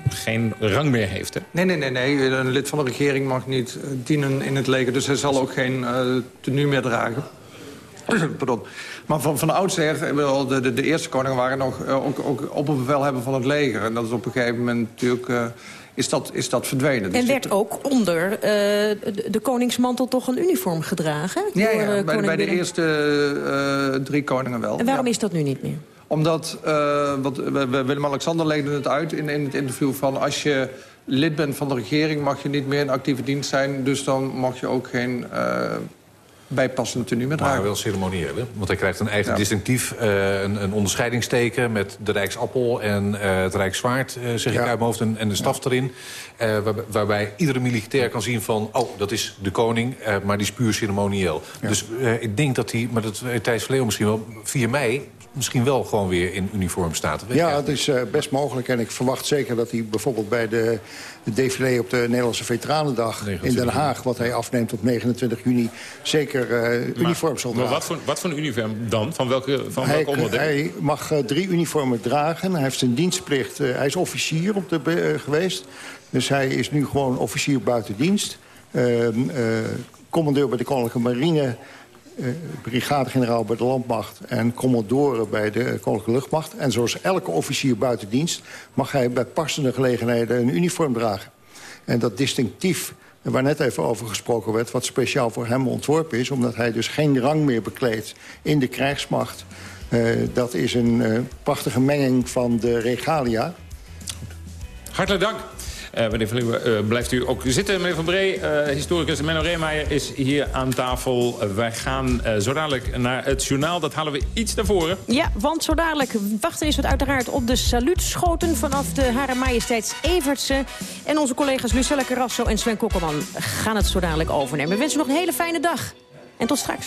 geen rang meer heeft. Hè? Nee, nee, nee, nee. Een lid van de regering mag niet dienen in het leger. Dus hij zal ook geen eh tenue meer dragen. [CLEARS THROAT] Pardon. Maar van, van oudsher, de, de, de eerste koningen waren nog ook, ook opperbevelhebber van het leger. En dat is op een gegeven moment natuurlijk... is, dat, is dat verdwenen. Dus En werd ook onder eh, de, koningsmantel toch een uniform gedragen? Ja, door, ja eh, bij, de- koning bij de Willem? eerste eh, drie koningen wel. En waarom Ja. is dat nu niet meer? Omdat, eh, wat, we- we- Willem-Alexander legde het uit in, in het interview van... als je lid bent van de regering mag je niet meer in actieve dienst zijn. Dus dan mag je ook geen eh, bijpassende tenue meer dragen. Maar wel ceremonieel, hè? Want hij krijgt een eigen distinctief, eh, een, een onderscheidingsteken... met de Rijksappel en eh, het Rijkszwaard, eh, zeg ik uit mijn hoofd, en, en de staf erin. waar- waarbij iedere militair kan zien van... oh, dat is de koning, maar die is puur ceremonieel. Dus ik denk dat hij, maar dat Thijs misschien wel... 4 mei misschien wel gewoon weer in uniform staat. Ja, het is eh, best mogelijk. En ik verwacht zeker dat hij bijvoorbeeld bij de, de op de Nederlandse Veteranendag in Den Haag... wat hij afneemt op 29 juni, zeker eh, uniform zal Maar dragen. wat voor, wat voor een uniform dan? Van, welke, van Hij, welk onderdeel? hij mag eh, drie uniformen dragen. Hij heeft zijn dienstplicht. hij is officier op de, geweest. Dus hij is nu gewoon officier buiten dienst. Ehm, eh, commandeur bij de Koninklijke Marine. Eh, brigadegeneraal bij de landmacht en commodore bij de Koninklijke Luchtmacht. En zoals elke officier buiten dienst mag hij bij passende gelegenheden een uniform dragen. En dat distinctief, waar net even over gesproken werd... wat speciaal voor hem ontworpen is... omdat hij dus geen rang meer bekleedt in de krijgsmacht... eh, dat is een eh, prachtige menging van de regalia. Hartelijk dank. Eh, meneer Van Leeuwen, eh, blijft u ook zitten. Meneer Van Bree, eh, historicus Menno Reemeijer is hier aan tafel. Wij gaan zo dadelijk naar het journaal. Dat halen we iets naar voren. Ja, want zo dadelijk wachten is het uiteraard op de saluutschoten... vanaf de Hare Majesteits Evertse. En onze collega's Lucella Carrasso en Sven Kokkelman gaan het zo dadelijk overnemen. We wensen nog een hele fijne dag. En tot straks.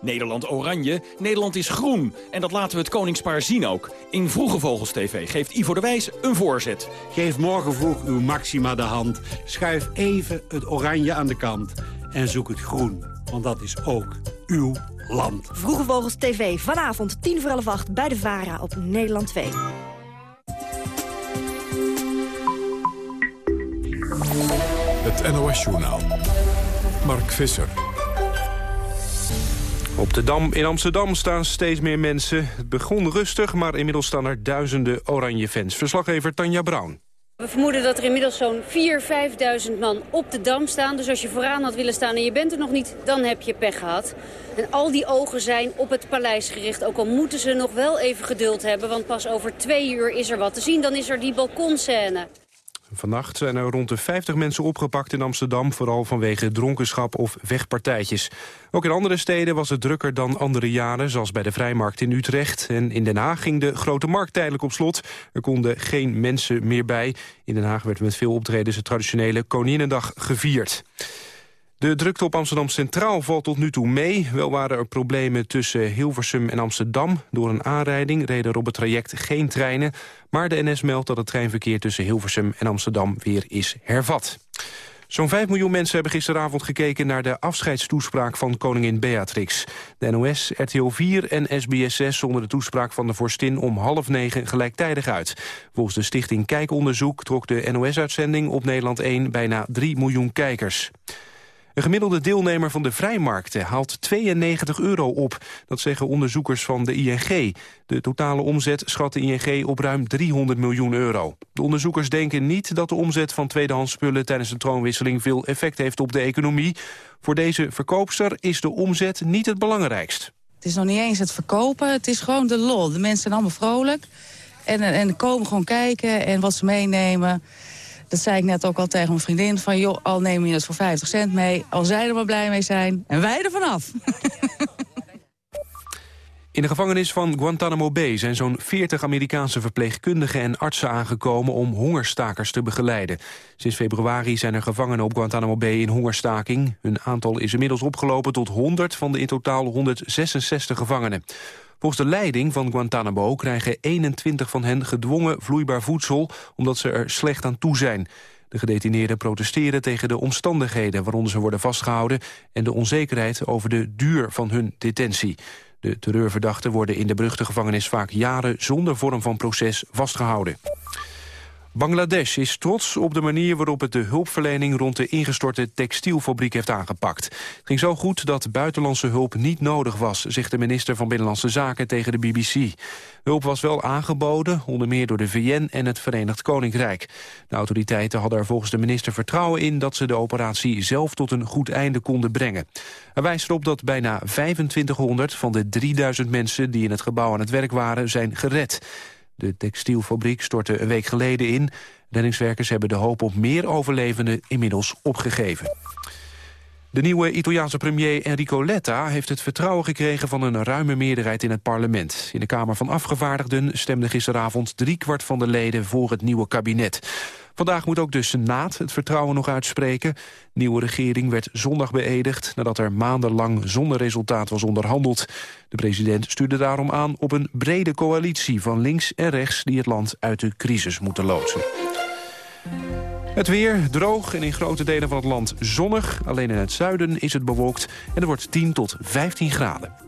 Nederland oranje, Nederland is groen. En dat laten we het koningspaar zien ook. In Vroege Vogels TV geeft Ivo de Wijs een voorzet. Geef morgen vroeg uw Maxima de hand. Schuif even het oranje aan de kant. En zoek het groen, want dat is ook uw land. Vroege Vogels TV, vanavond 10 voor half 8 bij de VARA op Nederland 2. Het NOS-journaal. Mark Visser. Op de Dam in Amsterdam staan steeds meer mensen. Het begon rustig, maar inmiddels staan er duizenden oranje fans. Verslaggever Tanja Brown. We vermoeden dat er inmiddels zo'n 4.000, 5.000 man op de Dam staan. Dus als je vooraan had willen staan en je bent er nog niet, dan heb je pech gehad. En al die ogen zijn op het paleis gericht. Ook al moeten ze nog wel even geduld hebben, want pas over twee uur is er wat te zien. Dan is er die balkonscène. Vannacht zijn er rond de 50 mensen opgepakt in Amsterdam... vooral vanwege dronkenschap of wegpartijtjes. Ook in andere steden was het drukker dan andere jaren... zoals bij de Vrijmarkt in Utrecht. En in Den Haag ging de Grote Markt tijdelijk op slot. Er konden geen mensen meer bij. In Den Haag werd met veel optredens het traditionele Koninginnedag gevierd. De drukte op Amsterdam Centraal valt tot nu toe mee. Wel waren er problemen tussen Hilversum en Amsterdam. Door een aanrijding reden er op het traject geen treinen. Maar de NS meldt dat het treinverkeer tussen Hilversum en Amsterdam weer is hervat. Zo'n 5 miljoen mensen hebben gisteravond gekeken naar de afscheidstoespraak van koningin Beatrix. De NOS, RTL 4 en SBS 6 zonden de toespraak van de vorstin om half negen gelijktijdig uit. Volgens de stichting Kijkonderzoek trok de NOS-uitzending op Nederland 1 bijna 3 miljoen kijkers. Een gemiddelde deelnemer van de vrijmarkten haalt 92 euro op. Dat zeggen onderzoekers van de ING. De totale omzet schat de ING op ruim 300 miljoen euro. De onderzoekers denken niet dat de omzet van tweedehands spullen... tijdens de troonwisseling veel effect heeft op de economie. Voor deze verkoopster is de omzet niet het belangrijkst. Het is nog niet eens het verkopen, het is gewoon de lol. De mensen zijn allemaal vrolijk en, en komen gewoon kijken en wat ze meenemen... Dat zei ik net ook al tegen mijn vriendin. Van joh, al neem je het voor 50 cent mee. Al zij er maar blij mee zijn. En wij er vanaf. [LAUGHS] In de gevangenis van Guantanamo Bay zijn zo'n 40 Amerikaanse verpleegkundigen en artsen aangekomen om hongerstakers te begeleiden. Sinds februari zijn er gevangenen op Guantanamo Bay in hongerstaking. Hun aantal is inmiddels opgelopen tot 100 van de in totaal 166 gevangenen. Volgens de leiding van Guantanamo krijgen 21 van hen gedwongen vloeibaar voedsel... omdat ze er slecht aan toe zijn. De gedetineerden protesteren tegen de omstandigheden waaronder ze worden vastgehouden... en de onzekerheid over de duur van hun detentie. De terreurverdachten worden in de beruchte gevangenis vaak jaren zonder vorm van proces vastgehouden. Bangladesh is trots op de manier waarop het de hulpverlening rond de ingestorte textielfabriek heeft aangepakt. Het ging zo goed dat buitenlandse hulp niet nodig was, zegt de minister van Binnenlandse Zaken tegen de BBC. Hulp was wel aangeboden, onder meer door de VN en het Verenigd Koninkrijk. De autoriteiten hadden er volgens de minister vertrouwen in dat ze de operatie zelf tot een goed einde konden brengen. Hij wijst erop dat bijna 2500 van de 3000 mensen die in het gebouw aan het werk waren zijn gered. De textielfabriek stortte een week geleden in. Reddingswerkers hebben de hoop op meer overlevenden inmiddels opgegeven. De nieuwe Italiaanse premier Enrico Letta heeft het vertrouwen gekregen van een ruime meerderheid in het parlement. In de Kamer van Afgevaardigden stemde gisteravond driekwart van de leden voor het nieuwe kabinet. Vandaag moet ook de Senaat het vertrouwen nog uitspreken. De nieuwe regering werd zondag beëdigd... nadat er maandenlang zonder resultaat was onderhandeld. De president stuurde daarom aan op een brede coalitie van links en rechts... die het land uit de crisis moeten loodsen. Het weer droog en in grote delen van het land zonnig. Alleen in het zuiden is het bewolkt en er wordt 10 tot 15 graden.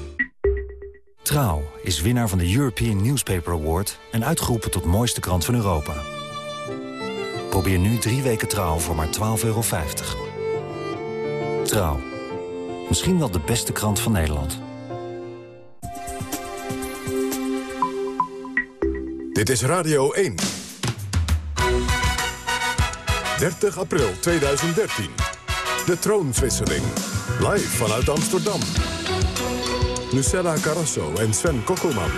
Trouw is winnaar van de European Newspaper Award... en uitgeroepen tot mooiste krant van Europa. Probeer nu drie weken Trouw voor maar 12,50 euro. Trouw. Misschien wel de beste krant van Nederland. Dit is Radio 1. 30 april 2013. De troonswisseling. Live vanuit Amsterdam. Lucella Carrasso en Sven Kokkelman.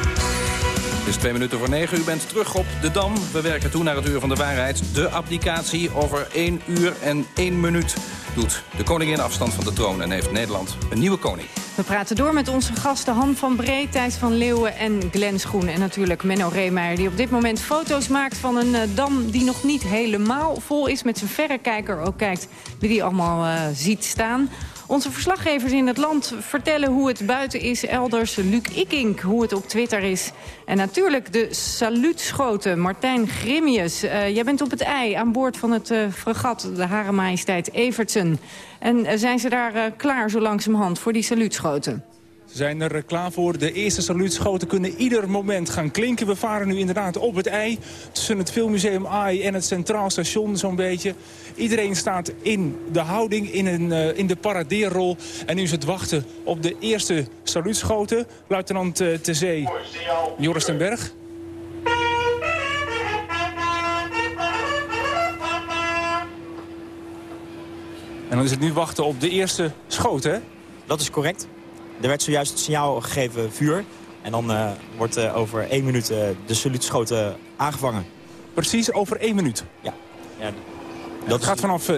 Het is twee minuten voor negen. U bent terug op de Dam. We werken toe naar het uur van de waarheid. De applicatie over 1 uur en 1 minuut doet de koningin afstand van de troon... en heeft Nederland een nieuwe koning. We praten door met onze gasten Han van Bree, Thijs van Leeuwen en Glenn Schoen. En natuurlijk Menno Reemeijer, die op dit moment foto's maakt van een uh, dam... die nog niet helemaal vol is, met zijn verrekijker ook kijkt wie die allemaal uh, ziet staan. Onze verslaggevers in het land vertellen hoe het buiten is elders. Luc Ikink, hoe het op Twitter is. En natuurlijk de saluutschoten. Martijn Grimmius, uh, jij bent op het ei aan boord van het uh, fregat... de Hare Majesteit Evertsen. En uh, zijn ze daar klaar zo langzamerhand voor die saluutschoten? Zijn er klaar voor. De eerste saluutschoten kunnen ieder moment gaan klinken. We varen nu inderdaad op het ei tussen het Filmmuseum AI en het Centraal Station zo'n beetje. Iedereen staat in de houding, in, een, uh, in de paradeerrol. En nu is het wachten op de eerste saluutschoten. Luitenant uh, te zee Joris ten Berg. En dan is het nu wachten op de eerste schoot, hè? Dat is correct. Er werd zojuist het signaal gegeven vuur. En dan uh, wordt uh, over één minuut uh, de saluutschoten aangevangen. Precies over één minuut? Ja. ja dat gaat vanaf